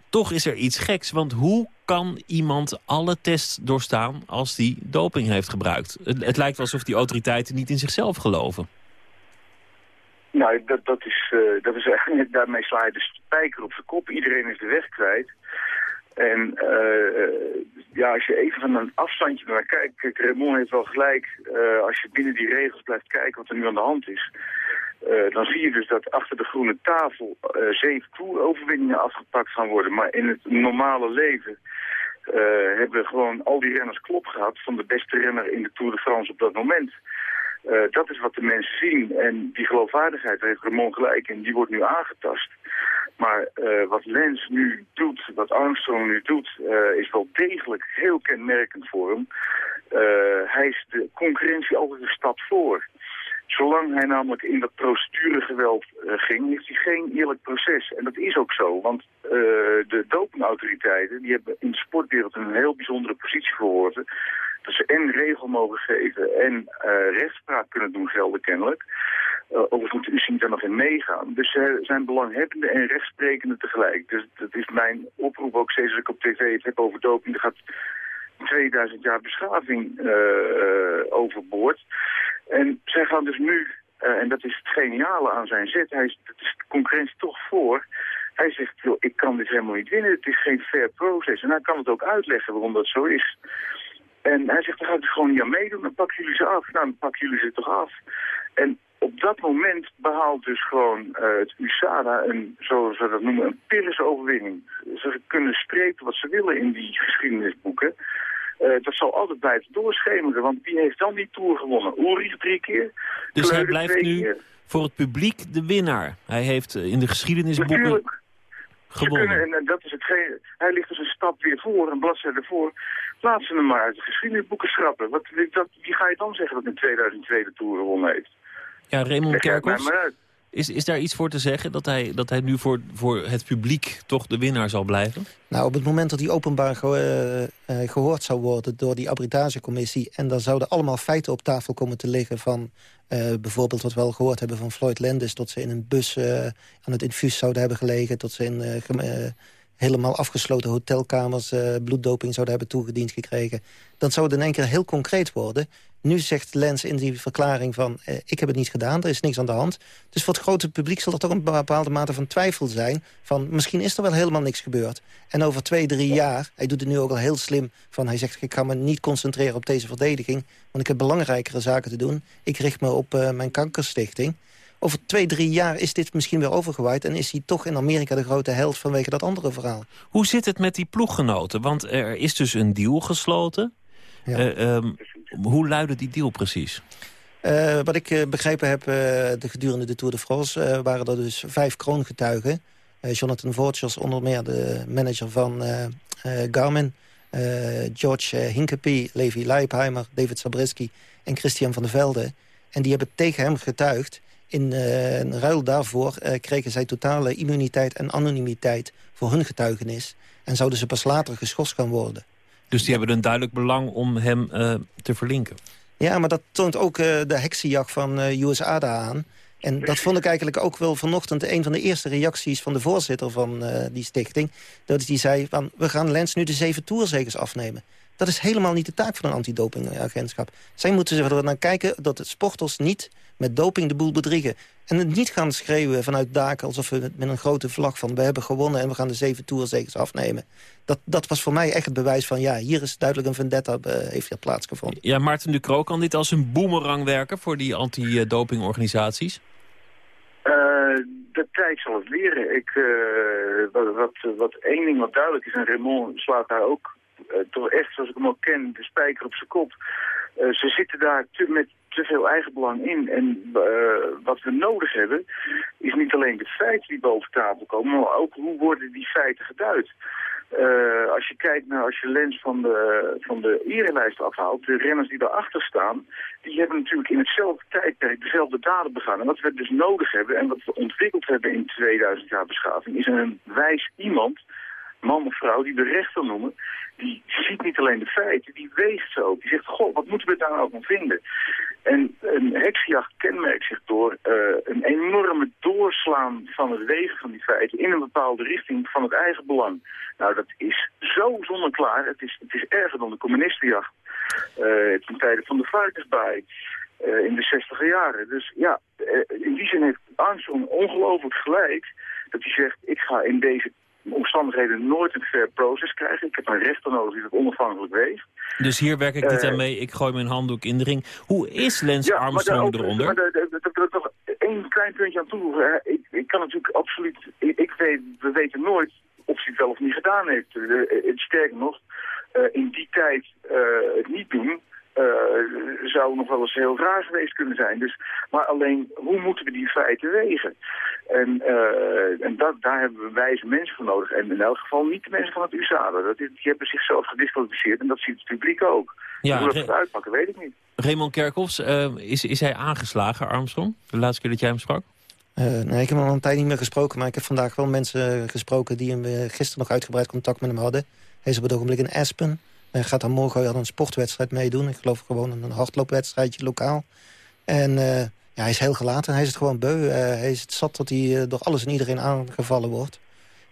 toch is er iets geks. Want hoe kan iemand alle tests doorstaan als die doping heeft gebruikt? Het, het lijkt alsof die autoriteiten niet in zichzelf geloven. Nou, dat, dat is, uh, dat is eigenlijk, daarmee sla je de spijker op zijn kop. Iedereen is de weg kwijt. En uh, ja, als je even van een afstandje naar kijkt, kijk, Raymond heeft wel gelijk, uh, als je binnen die regels blijft kijken wat er nu aan de hand is, dan zie je dus dat achter de groene tafel zeven toeroverwinningen afgepakt gaan worden. Maar in het normale leven hebben gewoon al die renners klop gehad van de beste renner in de Tour de France op dat moment. Uh, dat is wat de mensen zien. En die geloofwaardigheid heeft Ramon gelijk en die wordt nu aangetast. Maar uh, wat Lens nu doet, wat Armstrong nu doet, uh, is wel degelijk heel kenmerkend voor hem. hij is de concurrentie altijd een stap voor. Zolang hij namelijk in dat proceduregeweld ging, heeft hij geen eerlijk proces. En dat is ook zo, want de doping dopingautoriteiten, die hebben in de sportwereld een heel bijzondere positie verworven. Ze en regel mogen geven en uh, rechtspraak kunnen doen gelden kennelijk. Uh, overigens moet de UCI daar nog in meegaan. Dus ze zijn belanghebbende en rechtsprekende tegelijk. Dus dat is mijn oproep ook steeds als ik op tv het heb over doping. Er gaat 2000 jaar beschaving uh, overboord. En zij gaan dus nu, en dat is het geniale aan zijn zet, hij is, dat de concurrentie toch voor... Hij zegt, joh, ik kan dit helemaal niet winnen, het is geen fair proces. En hij kan het ook uitleggen waarom dat zo is. En hij zegt, dan ga ik gewoon niet aan meedoen, dan pakken jullie ze af. Nou, dan pakken jullie ze toch af. En op dat moment behaalt dus gewoon uh, het USADA een, zoals we dat noemen, een pillensoverwinning. Ze kunnen strepen wat ze willen in die geschiedenisboeken. Uh, dat zal altijd blijven doorschemeren, want wie heeft dan die Tour gewonnen? Ulrich drie keer. Dus hij blijft nu keer. voor het publiek de winnaar. Hij heeft in de geschiedenisboeken... Natuurlijk. Kunnen, en dat is hetgeen, hij ligt dus een stap weer voor, een bladzijde voor. Laat ze hem maar uit de geschiedenisboeken schrappen. Wat, dat, wie ga je dan zeggen dat in 2002 de Tour gewonnen heeft? Ja, Raymond Kerkhoffs, is, is daar iets voor te zeggen? Dat hij, dat hij nu voor, voor het publiek toch de winnaar zal blijven? Nou, op het moment dat hij openbaar ge, uh, uh, gehoord zou worden door die arbitragecommissie... en dan zouden allemaal feiten op tafel komen te liggen van... Uh, bijvoorbeeld wat we al gehoord hebben van Floyd Landis... dat ze in een bus aan het infuus zouden hebben gelegen... tot ze in helemaal afgesloten hotelkamers bloeddoping zouden hebben toegediend gekregen... dan zou het in één keer heel concreet worden. Nu zegt Lens in die verklaring van... Eh, ik heb het niet gedaan, er is niks aan de hand. Dus voor het grote publiek zal er toch een bepaalde mate van twijfel zijn... van misschien is er wel helemaal niks gebeurd. En over twee, drie jaar, hij doet het nu ook al heel slim... van hij zegt, ik ga me niet concentreren op deze verdediging... want ik heb belangrijkere zaken te doen. Ik richt me op uh, mijn kankerstichting. Over twee, drie jaar is dit misschien weer overgewaaid... en is hij toch in Amerika de grote held vanwege dat andere verhaal. Hoe zit het met die ploeggenoten? Want er is dus een deal gesloten... Ja. Uh, um, hoe luidde die deal precies? Uh, wat ik uh, begrepen heb, uh, de gedurende de Tour de France... waren er dus vijf kroongetuigen. Jonathan Voortjes, onder meer de manager van Garmin... George Hinkepie, Levi Leipheimer, David Sabrisky en Christian van der Velde. En die hebben tegen hem getuigd. In een ruil daarvoor kregen zij totale immuniteit en anonimiteit... voor hun getuigenis. En zouden ze pas later geschorst gaan worden. Dus die hebben een duidelijk belang om hem uh, te verlinken. Ja, maar dat toont ook uh, de heksenjacht van uh, USADA aan. En dat vond ik eigenlijk ook wel vanochtend een van de eerste reacties van de voorzitter van die stichting. Dat die zei van, we gaan Lens nu de zeven toerzegers afnemen. Dat is helemaal niet de taak van een antidopingagentschap. Zij moeten er naar kijken dat de sporters niet met doping de boel bedriegen. En het niet gaan schreeuwen vanuit daken alsof we met een grote vlag van... we hebben gewonnen en we gaan de zeven toerzegers afnemen. Dat, dat was voor mij echt het bewijs van... ja, hier is duidelijk een vendetta uh, heeft hier plaatsgevonden. Ja, Maarten Ducro, kan dit als een boemerang werken... voor die anti-dopingorganisaties? Uh, de tijd zal het leren. Ik, uh, wat, wat, wat één ding wat duidelijk is, en Raymond slaat daar ook toch echt, zoals ik hem ook ken, de spijker op zijn kop. ze zitten daar met te veel eigenbelang in. En uh, wat we nodig hebben, is niet alleen de feiten die boven tafel komen, maar ook hoe worden die feiten geduid. Als je kijkt naar, als je lens van de, van de erelijst afhaalt, de renners die daarachter staan, die hebben natuurlijk in hetzelfde tijdperk dezelfde daden begaan. En wat we dus nodig hebben en wat we ontwikkeld hebben in 2000 jaar beschaving, is een wijs iemand man of vrouw, die de rechter noemen, die ziet niet alleen de feiten, die weegt ze ook. Die zegt, goh, wat moeten we daar nou van vinden? En een heksjacht kenmerkt zich door uh, een enorme doorslaan van het wegen van die feiten in een bepaalde richting van het eigen belang. Nou, dat is zo zonneklaar. Het is, het is erger dan de communistenjacht uh, ten tijde van de varkensbaai. Uh, in de zestiger jaren. Dus ja, in die zin heeft Armstrong ongelooflijk gelijk dat hij zegt, ik ga in deze omstandigheden nooit een fair proces krijgen. Ik heb een rechter nodig die het onafhankelijk weegt. Dus hier werk ik niet aan mee, ik gooi mijn handdoek in de ring. Hoe is Lance Armstrong eronder? Maar er toch één klein puntje aan toevoegen. Ik, ik kan natuurlijk absoluut... Ik, weet, we weten nooit of hij het wel of niet gedaan heeft. Het sterker nog, in die tijd het niet doen zou nog wel eens heel raar geweest kunnen zijn. Dus, maar alleen, hoe moeten we die feiten wegen? En, uh, en dat, daar hebben we wijze mensen voor nodig. En in elk geval niet de mensen van het USADA. Dat, die hebben zichzelf gedisqualificeerd en dat ziet het publiek ook. Ja, hoe dat gaat uitpakken, weet ik niet. Raymond Kerkhoffs, uh, is, is hij aangeslagen, Armstrong? De laatste keer dat jij hem sprak? nee, ik heb hem al een tijd niet meer gesproken... maar ik heb vandaag wel mensen gesproken... die hem gisteren nog uitgebreid contact met hem hadden. Hij is op het ogenblik in Aspen. Hij gaat dan morgen aan een sportwedstrijd meedoen. Ik geloof gewoon een hardloopwedstrijdje lokaal. En ja, hij is heel gelaten. Hij is het gewoon beu. hij is het zat dat hij door alles en iedereen aangevallen wordt.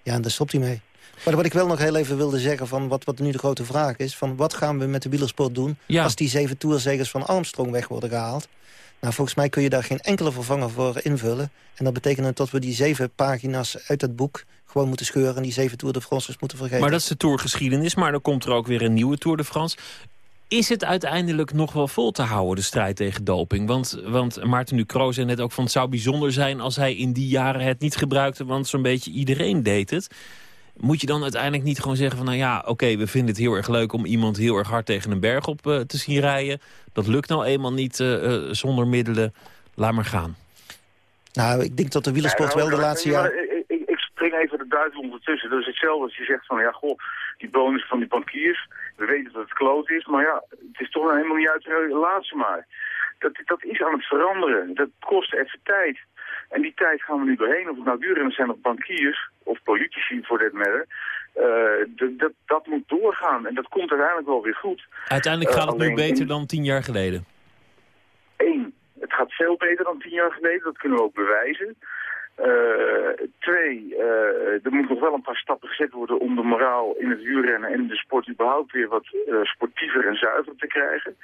Ja, en daar stopt hij mee. Maar wat ik wel nog heel even wilde zeggen, van wat, wat nu de grote vraag is... van wat gaan we met de wielersport doen als die zeven toerzegers van Armstrong weg worden gehaald? Nou, volgens mij kun je daar geen enkele vervanger voor invullen. En dat betekent dat we die zeven pagina's uit het boek gewoon moeten scheuren... en die zeven Tour de France moeten vergeten. Maar dat is de Tourgeschiedenis, maar dan komt er ook weer een nieuwe Tour de France. Is het uiteindelijk nog wel vol te houden, de strijd tegen doping? Want, want Maarten Ducro zei net ook van het zou bijzonder zijn... als hij in die jaren het niet gebruikte, want zo'n beetje iedereen deed het. Moet je dan uiteindelijk niet gewoon zeggen van... nou ja, oké, we vinden het heel erg leuk om iemand heel erg hard tegen een berg op uh, te zien rijden. Dat lukt nou eenmaal niet uh, zonder middelen. Laat maar gaan. Nou, ik denk dat de wielersport wel de laatste jaren... Ik, ik, ik, spring even de duivel ondertussen. Dus hetzelfde als je zegt van, ja, goh, die bonus van die bankiers... we weten dat het kloot is, maar ja, het is toch nou helemaal niet uit. Laat ze maar. Dat, dat is aan het veranderen. Dat kost even tijd. En die tijd gaan we nu doorheen. Of het nou duurrenners zijn of bankiers, of politici voor dit matter. Uh, dat, dat moet doorgaan. En dat komt uiteindelijk wel weer goed. Uiteindelijk gaat het nu beter dan tien jaar geleden? Eén, het gaat veel beter dan tien jaar geleden. Dat kunnen we ook bewijzen. Uh, twee, er moet nog wel een paar stappen gezet worden om de moraal in het wielrennen en de sport überhaupt weer wat sportiever en zuiver te krijgen.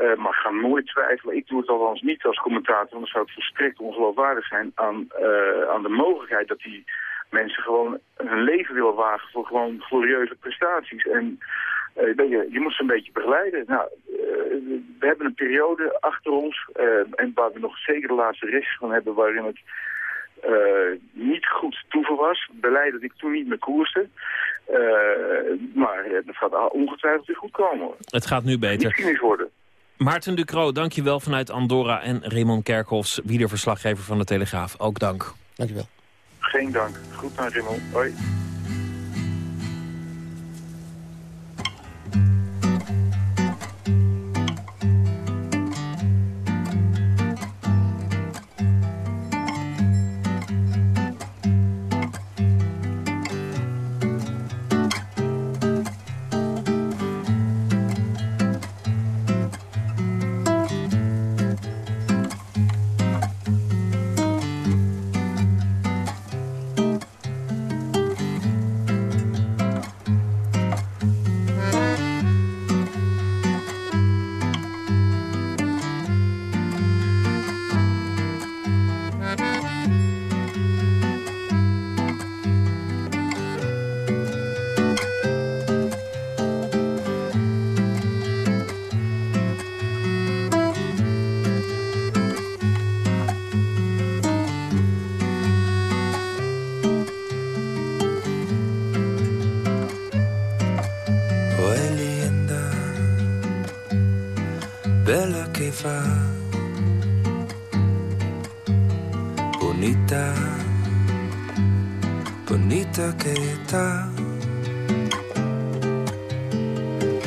Uh, maar ga nooit twijfelen, ik doe het alvans niet als commentator, anders zou het volstrekt ongeloofwaardig zijn aan, uh, aan de mogelijkheid dat die mensen gewoon hun leven willen wagen voor gewoon glorieuze prestaties. En uh, je, je moet ze een beetje begeleiden. Nou, we hebben een periode achter ons, en waar we nog zeker de laatste rest van hebben, waarin het niet goed toeven was. Beleid dat ik toen niet meer koerste. maar het gaat ongetwijfeld weer goed komen. Het gaat nu beter. Niet worden. Maarten Ducro, dankjewel vanuit Andorra. En Raymond Kerkhoffs, wielerverslaggever van de Telegraaf. Ook dank. Dankjewel. Geen dank. Goed naar Raymond. Hoi.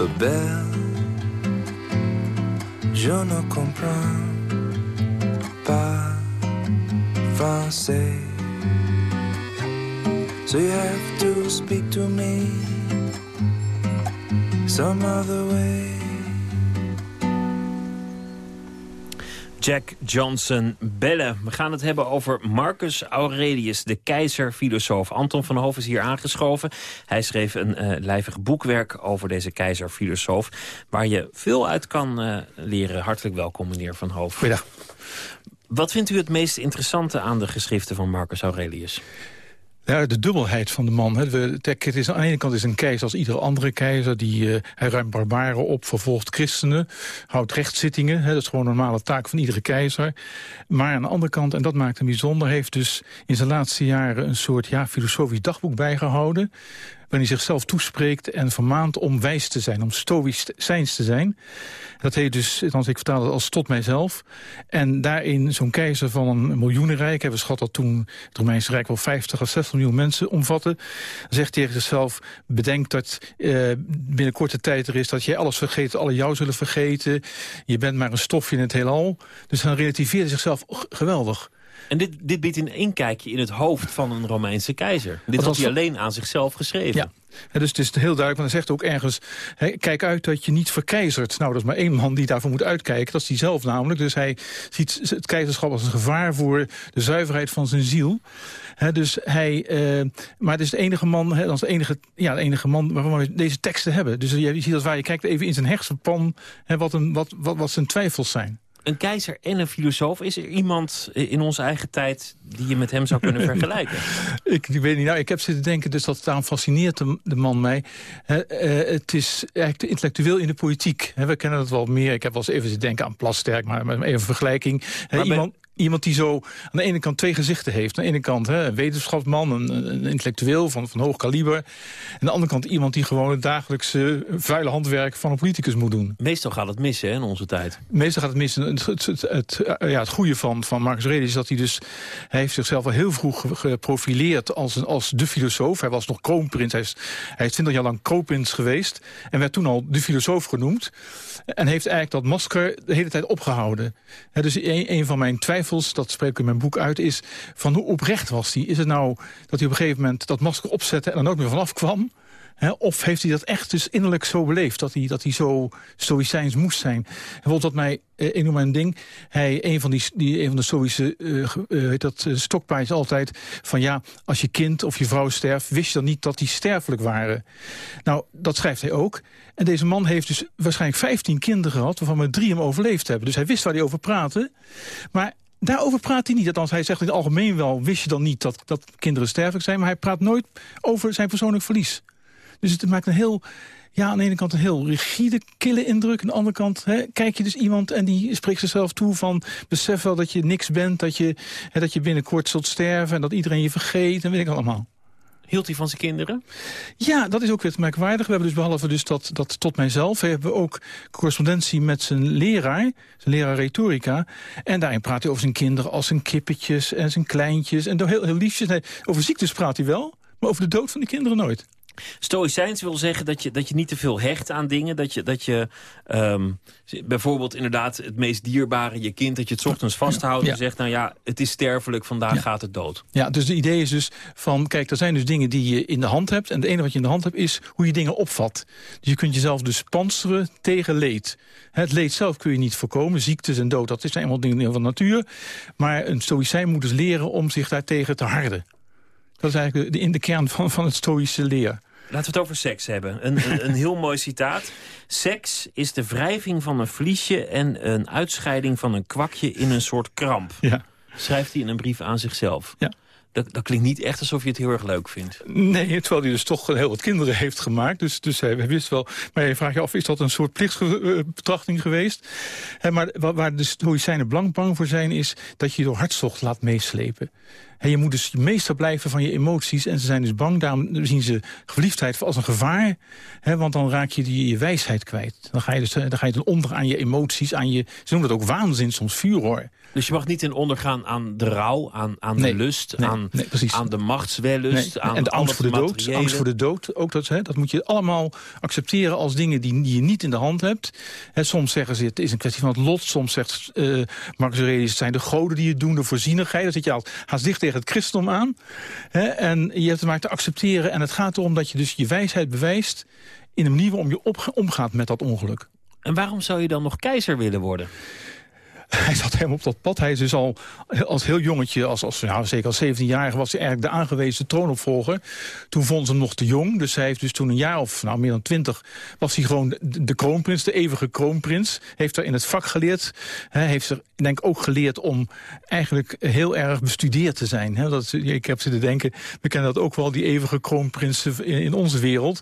belle, je ne comprends pas français. So you have to speak to me some other way. Jack Johnson bellen. We gaan het hebben over Marcus Aurelius, de keizerfilosoof. Anton van Hoofd is hier aangeschoven. Hij schreef een uh, lijvig boekwerk over deze keizerfilosoof... waar je veel uit kan uh, leren. Hartelijk welkom, meneer Van Hoofd. Goedendag. Wat vindt u het meest interessante aan de geschriften van Marcus Aurelius? Ja, de dubbelheid van de man. Hè. Het is, aan de ene kant is een keizer als iedere andere keizer. Die, uh, hij ruimt barbaren op, vervolgt christenen, houdt rechtszittingen. Hè. Dat is gewoon een normale taak van iedere keizer. Maar aan de andere kant, en dat maakt hem bijzonder... heeft dus in zijn laatste jaren een soort ja, filosofisch dagboek bijgehouden waarin hij zichzelf toespreekt en vermaant om wijs te zijn, om stoïcijns te zijn. Dat heet dus, ik vertaal het als tot mijzelf. En daarin zo'n keizer van een miljoenenrijk, hebben we schat dat toen het Romeinse Rijk wel 50 of 60 miljoen mensen omvatte, zegt tegen zichzelf, bedenk dat uh, binnen korte tijd er is dat jij alles vergeet, alle jou zullen vergeten. Je bent maar een stofje in het heelal. Dus dan relativeert hij zichzelf geweldig. En dit, dit biedt een inkijkje in het hoofd van een Romeinse keizer. Dit had hij alleen aan zichzelf geschreven. Ja. Ja, dus het is heel duidelijk, want hij zegt ook ergens... Kijk uit dat je niet verkeizert. Nou, dat is maar één man die daarvoor moet uitkijken. Dat is hij zelf namelijk. Dus hij ziet het keizerschap als een gevaar voor de zuiverheid van zijn ziel. Dus hij, eh, maar het is de enige man, hè, dat is de enige, ja, de enige man waarvan we deze teksten hebben. Dus je ziet dat waar je kijkt even in zijn hersenpan... Wat, een, wat, wat, wat zijn twijfels zijn. Een keizer en een filosoof. Is er iemand in onze eigen tijd die je met hem zou kunnen [laughs] vergelijken? Ik, ik weet niet, nou, ik heb zitten denken, dus dat daarom fascineert de, de man mij. Eh, het is eigenlijk intellectueel in de politiek. We kennen dat wel meer. Ik heb wel eens even zitten denken aan Plasterk, maar met even een vergelijking. Maar bij- iemand, iemand die zo aan de ene kant twee gezichten heeft. Aan de ene kant hè, een wetenschapsman, een, een intellectueel van, van hoog kaliber. En aan de andere kant iemand die gewoon het dagelijkse vuile handwerk van een politicus moet doen. Meestal gaat het mis hè, in onze tijd. Meestal gaat het mis. Het, het, het, het, eh, ja, het goede van, van Marcus Aurelius is dat hij dus... Hij heeft zichzelf al heel vroeg ge- geprofileerd als, een, als de filosoof. Hij was nog kroonprins. Hij is, hij is 20 jaar lang kroonprins geweest. En werd toen al de filosoof genoemd. En heeft eigenlijk dat masker de hele tijd opgehouden. Dus een, een van mijn twijfels, dat spreek ik in mijn boek uit... is van hoe oprecht was hij? Is het nou dat hij op een gegeven moment dat masker opzette... en er nooit meer vanaf kwam? Of heeft hij dat echt dus innerlijk zo beleefd? Dat hij, dat hij zo stoïcijns moest zijn? En wat mij eh, enorm een ding... Hij, een van, die, die, een van de stoïsche eh, eh, heet dat, uh, stokpaardjes altijd... van ja, als je kind of je vrouw sterft... wist je dan niet dat die sterfelijk waren. Nou, dat schrijft hij ook. En deze man heeft dus waarschijnlijk 15 kinderen gehad... waarvan maar drie hem overleefd hebben. Dus hij wist waar hij over praatte. Maar Daarover praat hij niet. Althans, hij zegt in het algemeen wel... wist je dan niet dat, dat kinderen sterfelijk zijn... maar hij praat nooit over zijn persoonlijk verlies. Dus het maakt een heel... Ja, aan de ene kant een heel rigide, kille indruk. Aan de andere kant hè, kijk je dus iemand en die spreekt zichzelf toe van... besef wel dat je niks bent, dat je, hè, dat je binnenkort zult sterven... en dat iedereen je vergeet en weet ik allemaal. Hield hij van zijn kinderen? Ja, dat is ook weer merkwaardig. We hebben dus behalve dus dat, dat tot mijzelf... hebben we ook correspondentie met zijn leraar, zijn leraar retorica. En daarin praat hij over zijn kinderen als zijn kippetjes en zijn kleintjes. En door heel, heel liefjes. Over ziektes praat hij wel, maar over de dood van die kinderen nooit. Stoïcijns wil zeggen dat je, dat je niet te veel hecht aan dingen. Dat je, dat je ehm, bijvoorbeeld inderdaad het meest dierbare, je kind... dat je het 's ochtends vasthoudt Ja. en zegt... nou ja, het is sterfelijk, vandaag gaat het dood. Ja, dus de idee is dus van, kijk, er zijn dus dingen die je in de hand hebt. En het enige wat je in de hand hebt is hoe je dingen opvat. Dus je kunt jezelf dus panseren tegen leed. Het leed zelf kun je niet voorkomen. Ziektes en dood, dat is nou eenmaal dingen van natuur. Maar een stoïcijn moet dus leren om zich daartegen te harden. Dat is eigenlijk de, in de kern van, van het stoïsche leer. Laten we het over seks hebben. Een, een, een heel mooi citaat. Seks is de wrijving van een vliesje en een uitscheiding van een kwakje in een soort kramp. Ja. Schrijft hij in een brief aan zichzelf. Ja. Dat, dat klinkt niet echt alsof je het heel erg leuk vindt. Nee, terwijl hij dus toch heel wat kinderen heeft gemaakt. Dus, dus hij wist wel. Maar je vraagt je af, is dat een soort plichtsbetrachting geweest? Maar waar, de Stoïcijnen blank bang voor zijn... is dat je je door hartstocht laat meeslepen. En je moet dus meester blijven van je emoties. En ze zijn dus bang, daarom zien ze verliefdheid als een gevaar. Want dan raak je die, je wijsheid kwijt. Dan ga, je dus, dan ga je onder aan je emoties. Aan je, ze noemen dat ook waanzin, soms vuurhoor. Dus je mag niet in ondergaan aan de rouw, aan, aan Nee, de lust, nee, aan, nee, aan de machtswellust. Aan en de angst voor de dood. Angst voor de dood, ook dat, hè, dat moet je allemaal accepteren als dingen die, die je niet in de hand hebt. Hè, soms zeggen ze het is een kwestie van het lot. Soms zegt uh, Marcus Aurelius het zijn de goden die het doen, de voorzienigheid. Dan zit je al haast dicht tegen het christendom aan. Hè, en je hebt het maar te accepteren. En het gaat erom dat je dus je wijsheid bewijst in een manier waarop je op, omgaat met dat ongeluk. En waarom zou je dan nog keizer willen worden? [laughs] Hij zat helemaal op dat pad. Hij is dus al als heel jongetje, als, als, nou, zeker als 17-jarige... was hij eigenlijk de aangewezen troonopvolger. Toen vond ze hem nog te jong. Dus hij heeft dus toen een jaar of nou, meer dan twintig... was hij gewoon de, kroonprins, de eeuwige kroonprins. Heeft er in het vak geleerd. Hij heeft er denk ik ook geleerd om eigenlijk heel erg bestudeerd te zijn. Dat, ik heb zitten denken, we kennen dat ook wel... die eeuwige kroonprinsen in, in onze wereld.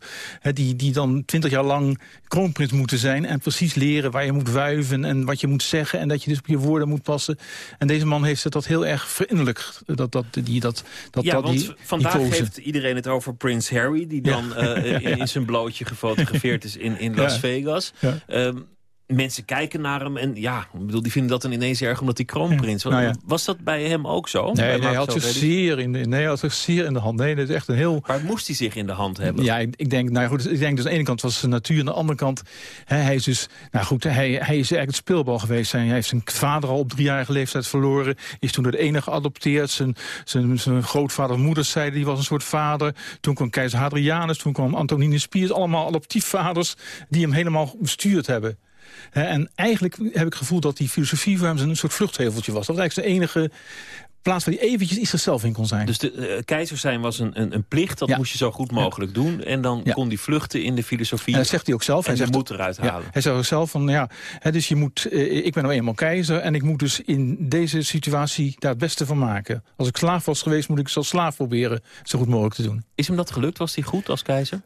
Die, die dan twintig jaar lang kroonprins moeten zijn... en precies leren waar je moet wuiven en wat je moet zeggen... en dat je dus op je woorden moet passen. En deze man heeft het dat heel erg verinnerlijkt. Dat, dat, die, dat, dat, ja, dat, want die, vandaag die heeft iedereen het over Prins Harry... die dan ja. uh, in, [laughs] in, zijn blootje gefotografeerd is in, in Las. Vegas. Ja. Um, mensen kijken naar hem en ja, ik bedoel, die vinden dat dan ineens erg omdat hij kroonprins was. Nou ja. Was dat bij hem ook zo? Nee, hij had zich zeer in de, nee, hij had zich zeer in de hand. Nee, dat is echt een heel... Maar moest hij zich in de hand hebben? Ja, ik, ik denk, nou goed, ik denk dus aan de ene kant was zijn natuur, aan de andere kant, hè, hij is dus, nou goed, hij, hij is eigenlijk het speelbal geweest. Hij heeft zijn vader al op driejarige leeftijd verloren, is toen door de enige geadopteerd. Zijn, zijn, zijn grootvader en moederszijde, die was een soort vader. Toen kwam keizer Hadrianus, toen kwam Antonine Spiers, allemaal adoptiefvaders die hem helemaal bestuurd hebben. En eigenlijk heb ik het gevoel dat die filosofie voor hem een soort vluchtheuveltje was. Dat was eigenlijk zijn enige plaats waar hij eventjes iets zichzelf in kon zijn. Dus de eh, keizer zijn was een, een, een plicht, dat moest je zo goed mogelijk doen. En dan kon hij vluchten in de filosofie. En dat zegt hij ook zelf. En hij de zegt moed eruit halen. hij zegt ook zelf van, ja, hè, dus je moet, eh, ik ben nou eenmaal keizer... en ik moet dus in deze situatie daar het beste van maken. Als ik slaaf was geweest, moet ik als slaaf proberen... zo goed mogelijk te doen. Is hem dat gelukt? Was hij goed als keizer?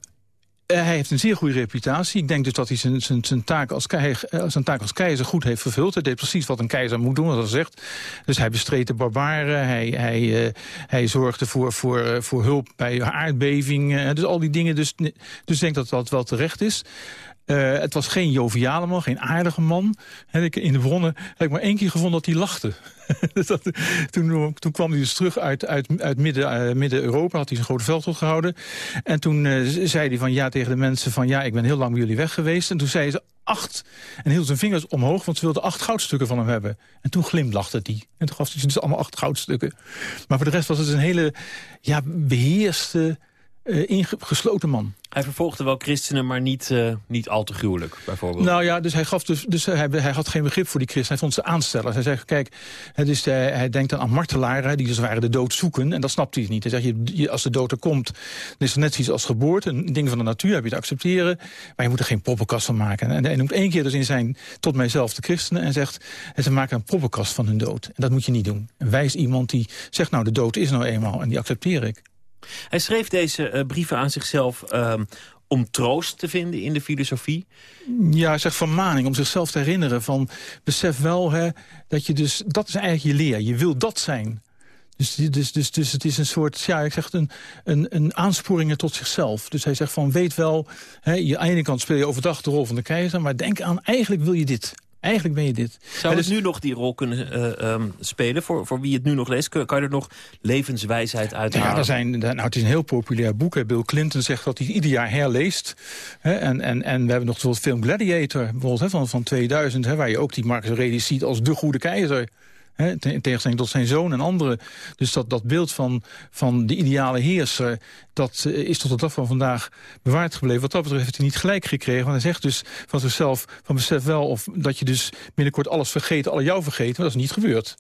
Eh, hij heeft een zeer goede reputatie. Ik denk dus dat hij zijn, zijn, zijn, taak als keizer, eh, zijn taak als keizer goed heeft vervuld. Hij deed precies wat een keizer moet doen, wat hij zegt. Dus hij bestreed de barbaren. Hij, hij, eh, hij zorgde voor, voor, voor hulp bij aardbevingen. dus al die dingen. Dus, dus ik denk dat dat wel terecht is. Eh, het was geen joviale man, geen aardige man. Ik- in de bronnen heb ik maar één keer gevonden dat hij lachte. [laughs] Dus dat, toen, toen kwam hij dus terug uit, uit, uit eh, Midden-Europa, had hij zijn grote veldtocht gehouden. En toen eh, zei hij van ja tegen de mensen van ja, ik ben heel lang bij jullie weg geweest. En toen zei ze acht en hield zijn vingers omhoog, want ze wilden acht goudstukken van hem hebben. En toen glimlachte hij. En toen gaf ze dus allemaal acht goudstukken. Maar voor de rest was het een hele ja, beheerste, eh, inge- gesloten man. Hij vervolgde wel christenen, maar niet, eh, niet al te gruwelijk, bijvoorbeeld. Nou ja, dus hij, gaf dus, dus hij, hij had geen begrip voor die christen. Hij vond ze aanstellers. Hij zei, kijk, het is de, hij denkt dan aan martelaren... die dus waren de dood zoeken. En dat snapt hij niet. Hij zegt, je, als de dood er komt, dan is er net zoiets als geboorte. Een ding van de natuur heb je te accepteren. Maar je moet er geen poppenkast van maken. En hij noemt één keer dus in zijn, tot mijzelf, de christenen... en zegt, ze maken een poppenkast van hun dood. En dat moet je niet doen. En wij is iemand die zegt, nou, de dood is nou eenmaal. En die accepteer ik. Hij schreef deze eh, brieven aan zichzelf ehm, om troost te vinden in de filosofie. Ja, hij zegt vermaning om zichzelf te herinneren van... besef wel hè, dat je dus... dat is eigenlijk je leer. Je wil dat zijn. Dus, dus, dus, dus het is een soort, ja, ik zeg een, een, een aansporingen tot zichzelf. Dus hij zegt van, weet wel... Hè, je, aan de ene kant speel je overdag de rol van de keizer... maar denk aan, eigenlijk wil je dit. Eigenlijk ben je dit. Zou Hè, het dus- nu nog die rol kunnen eh, ehm, spelen? Voor, voor wie het nu nog leest, kan, kan je er nog levenswijsheid uithalen? Ja, er zijn, nou, het is een heel populair boek. Hè. Bill Clinton zegt dat hij ieder jaar herleest. Hè. En, en, en we hebben nog bijvoorbeeld film Gladiator bijvoorbeeld, hè, van, van 2000... Hè, waar je ook die Marcus Aurelius ziet als de goede keizer. Hè, in tegenstelling tot zijn zoon en anderen. Dus dat, dat beeld van, van de ideale heerser... dat eh, is tot de dag van vandaag bewaard gebleven. Wat dat betreft heeft hij niet gelijk gekregen. Want hij zegt dus van zichzelf... van besef wel of dat je dus binnenkort alles vergeet... alle jou vergeten, maar dat is niet gebeurd.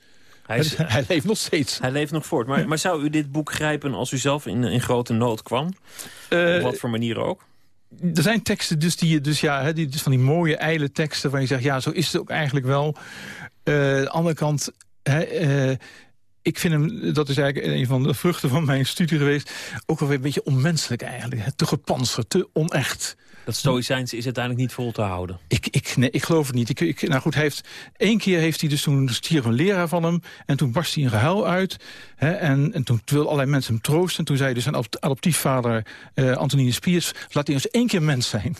Hij, is- [laughs] hij leeft nog steeds. Hij leeft nog voort. Maar, maar zou u dit boek grijpen als u zelf in, in grote nood kwam? Eh, Op wat voor manier ook? Er zijn teksten dus die je dus ja, die, dus van die mooie ijle teksten waar je zegt ja, zo is het ook eigenlijk wel. Eh, aan de andere kant, hè, eh, ik vind hem, dat is eigenlijk een van de vruchten van mijn studie geweest, ook wel weer een beetje onmenselijk eigenlijk. Hè, te gepanzerd, te onecht. Dat stoïcijns is uiteindelijk niet vol te houden. Ik, ik, nee, ik geloof het niet. Ik, ik, nou goed, hij heeft, één keer heeft hij dus toen stierf een leraar van hem. En toen barst hij in gehuil uit. Hè, en, en toen wilden allerlei mensen hem troosten. En toen zei dus zijn adop- adoptiefvader eh Antonine Spiers... laat hij eens één keer mens zijn.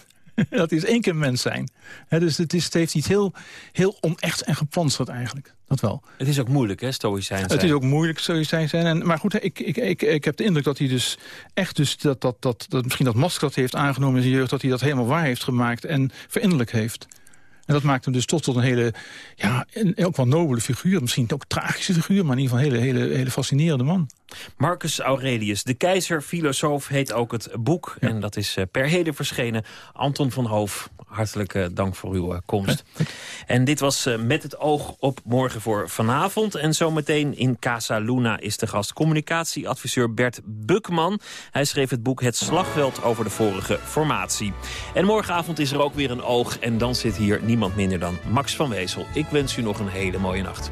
[laughs] hij eens één keer mens zijn. Dus het, is, het heeft iets heel, heel onechts en gepanzerd eigenlijk. Dat wel. Het is ook moeilijk, hè, stoïcijns Het is ook moeilijk, je zijn. zijn. En, maar goed, ik, ik, ik, ik heb de indruk dat hij dus echt dus dat, dat, dat, dat misschien dat masker dat hij heeft aangenomen in zijn jeugd... dat hij dat helemaal waar heeft gemaakt en verinnerlijk heeft. En dat maakt hem dus tot, tot een hele, ja, een, ook wel nobele figuur. Misschien ook tragische figuur, maar in ieder geval een hele, hele, hele fascinerende man. Marcus Aurelius, de keizer, filosoof, heet ook het boek. En dat is eh, per heden verschenen. Anton van Hoof, hartelijk eh, dank voor uw eh, komst. En dit was Met het oog op morgen voor vanavond. En zometeen in Casa Luna is de gast communicatieadviseur Bert Bukman. Hij schreef het boek Het Slagveld over de vorige formatie. En morgenavond is er ook weer een oog. En dan zit hier niemand minder dan Max van Wezel. Ik wens u nog een hele mooie nacht.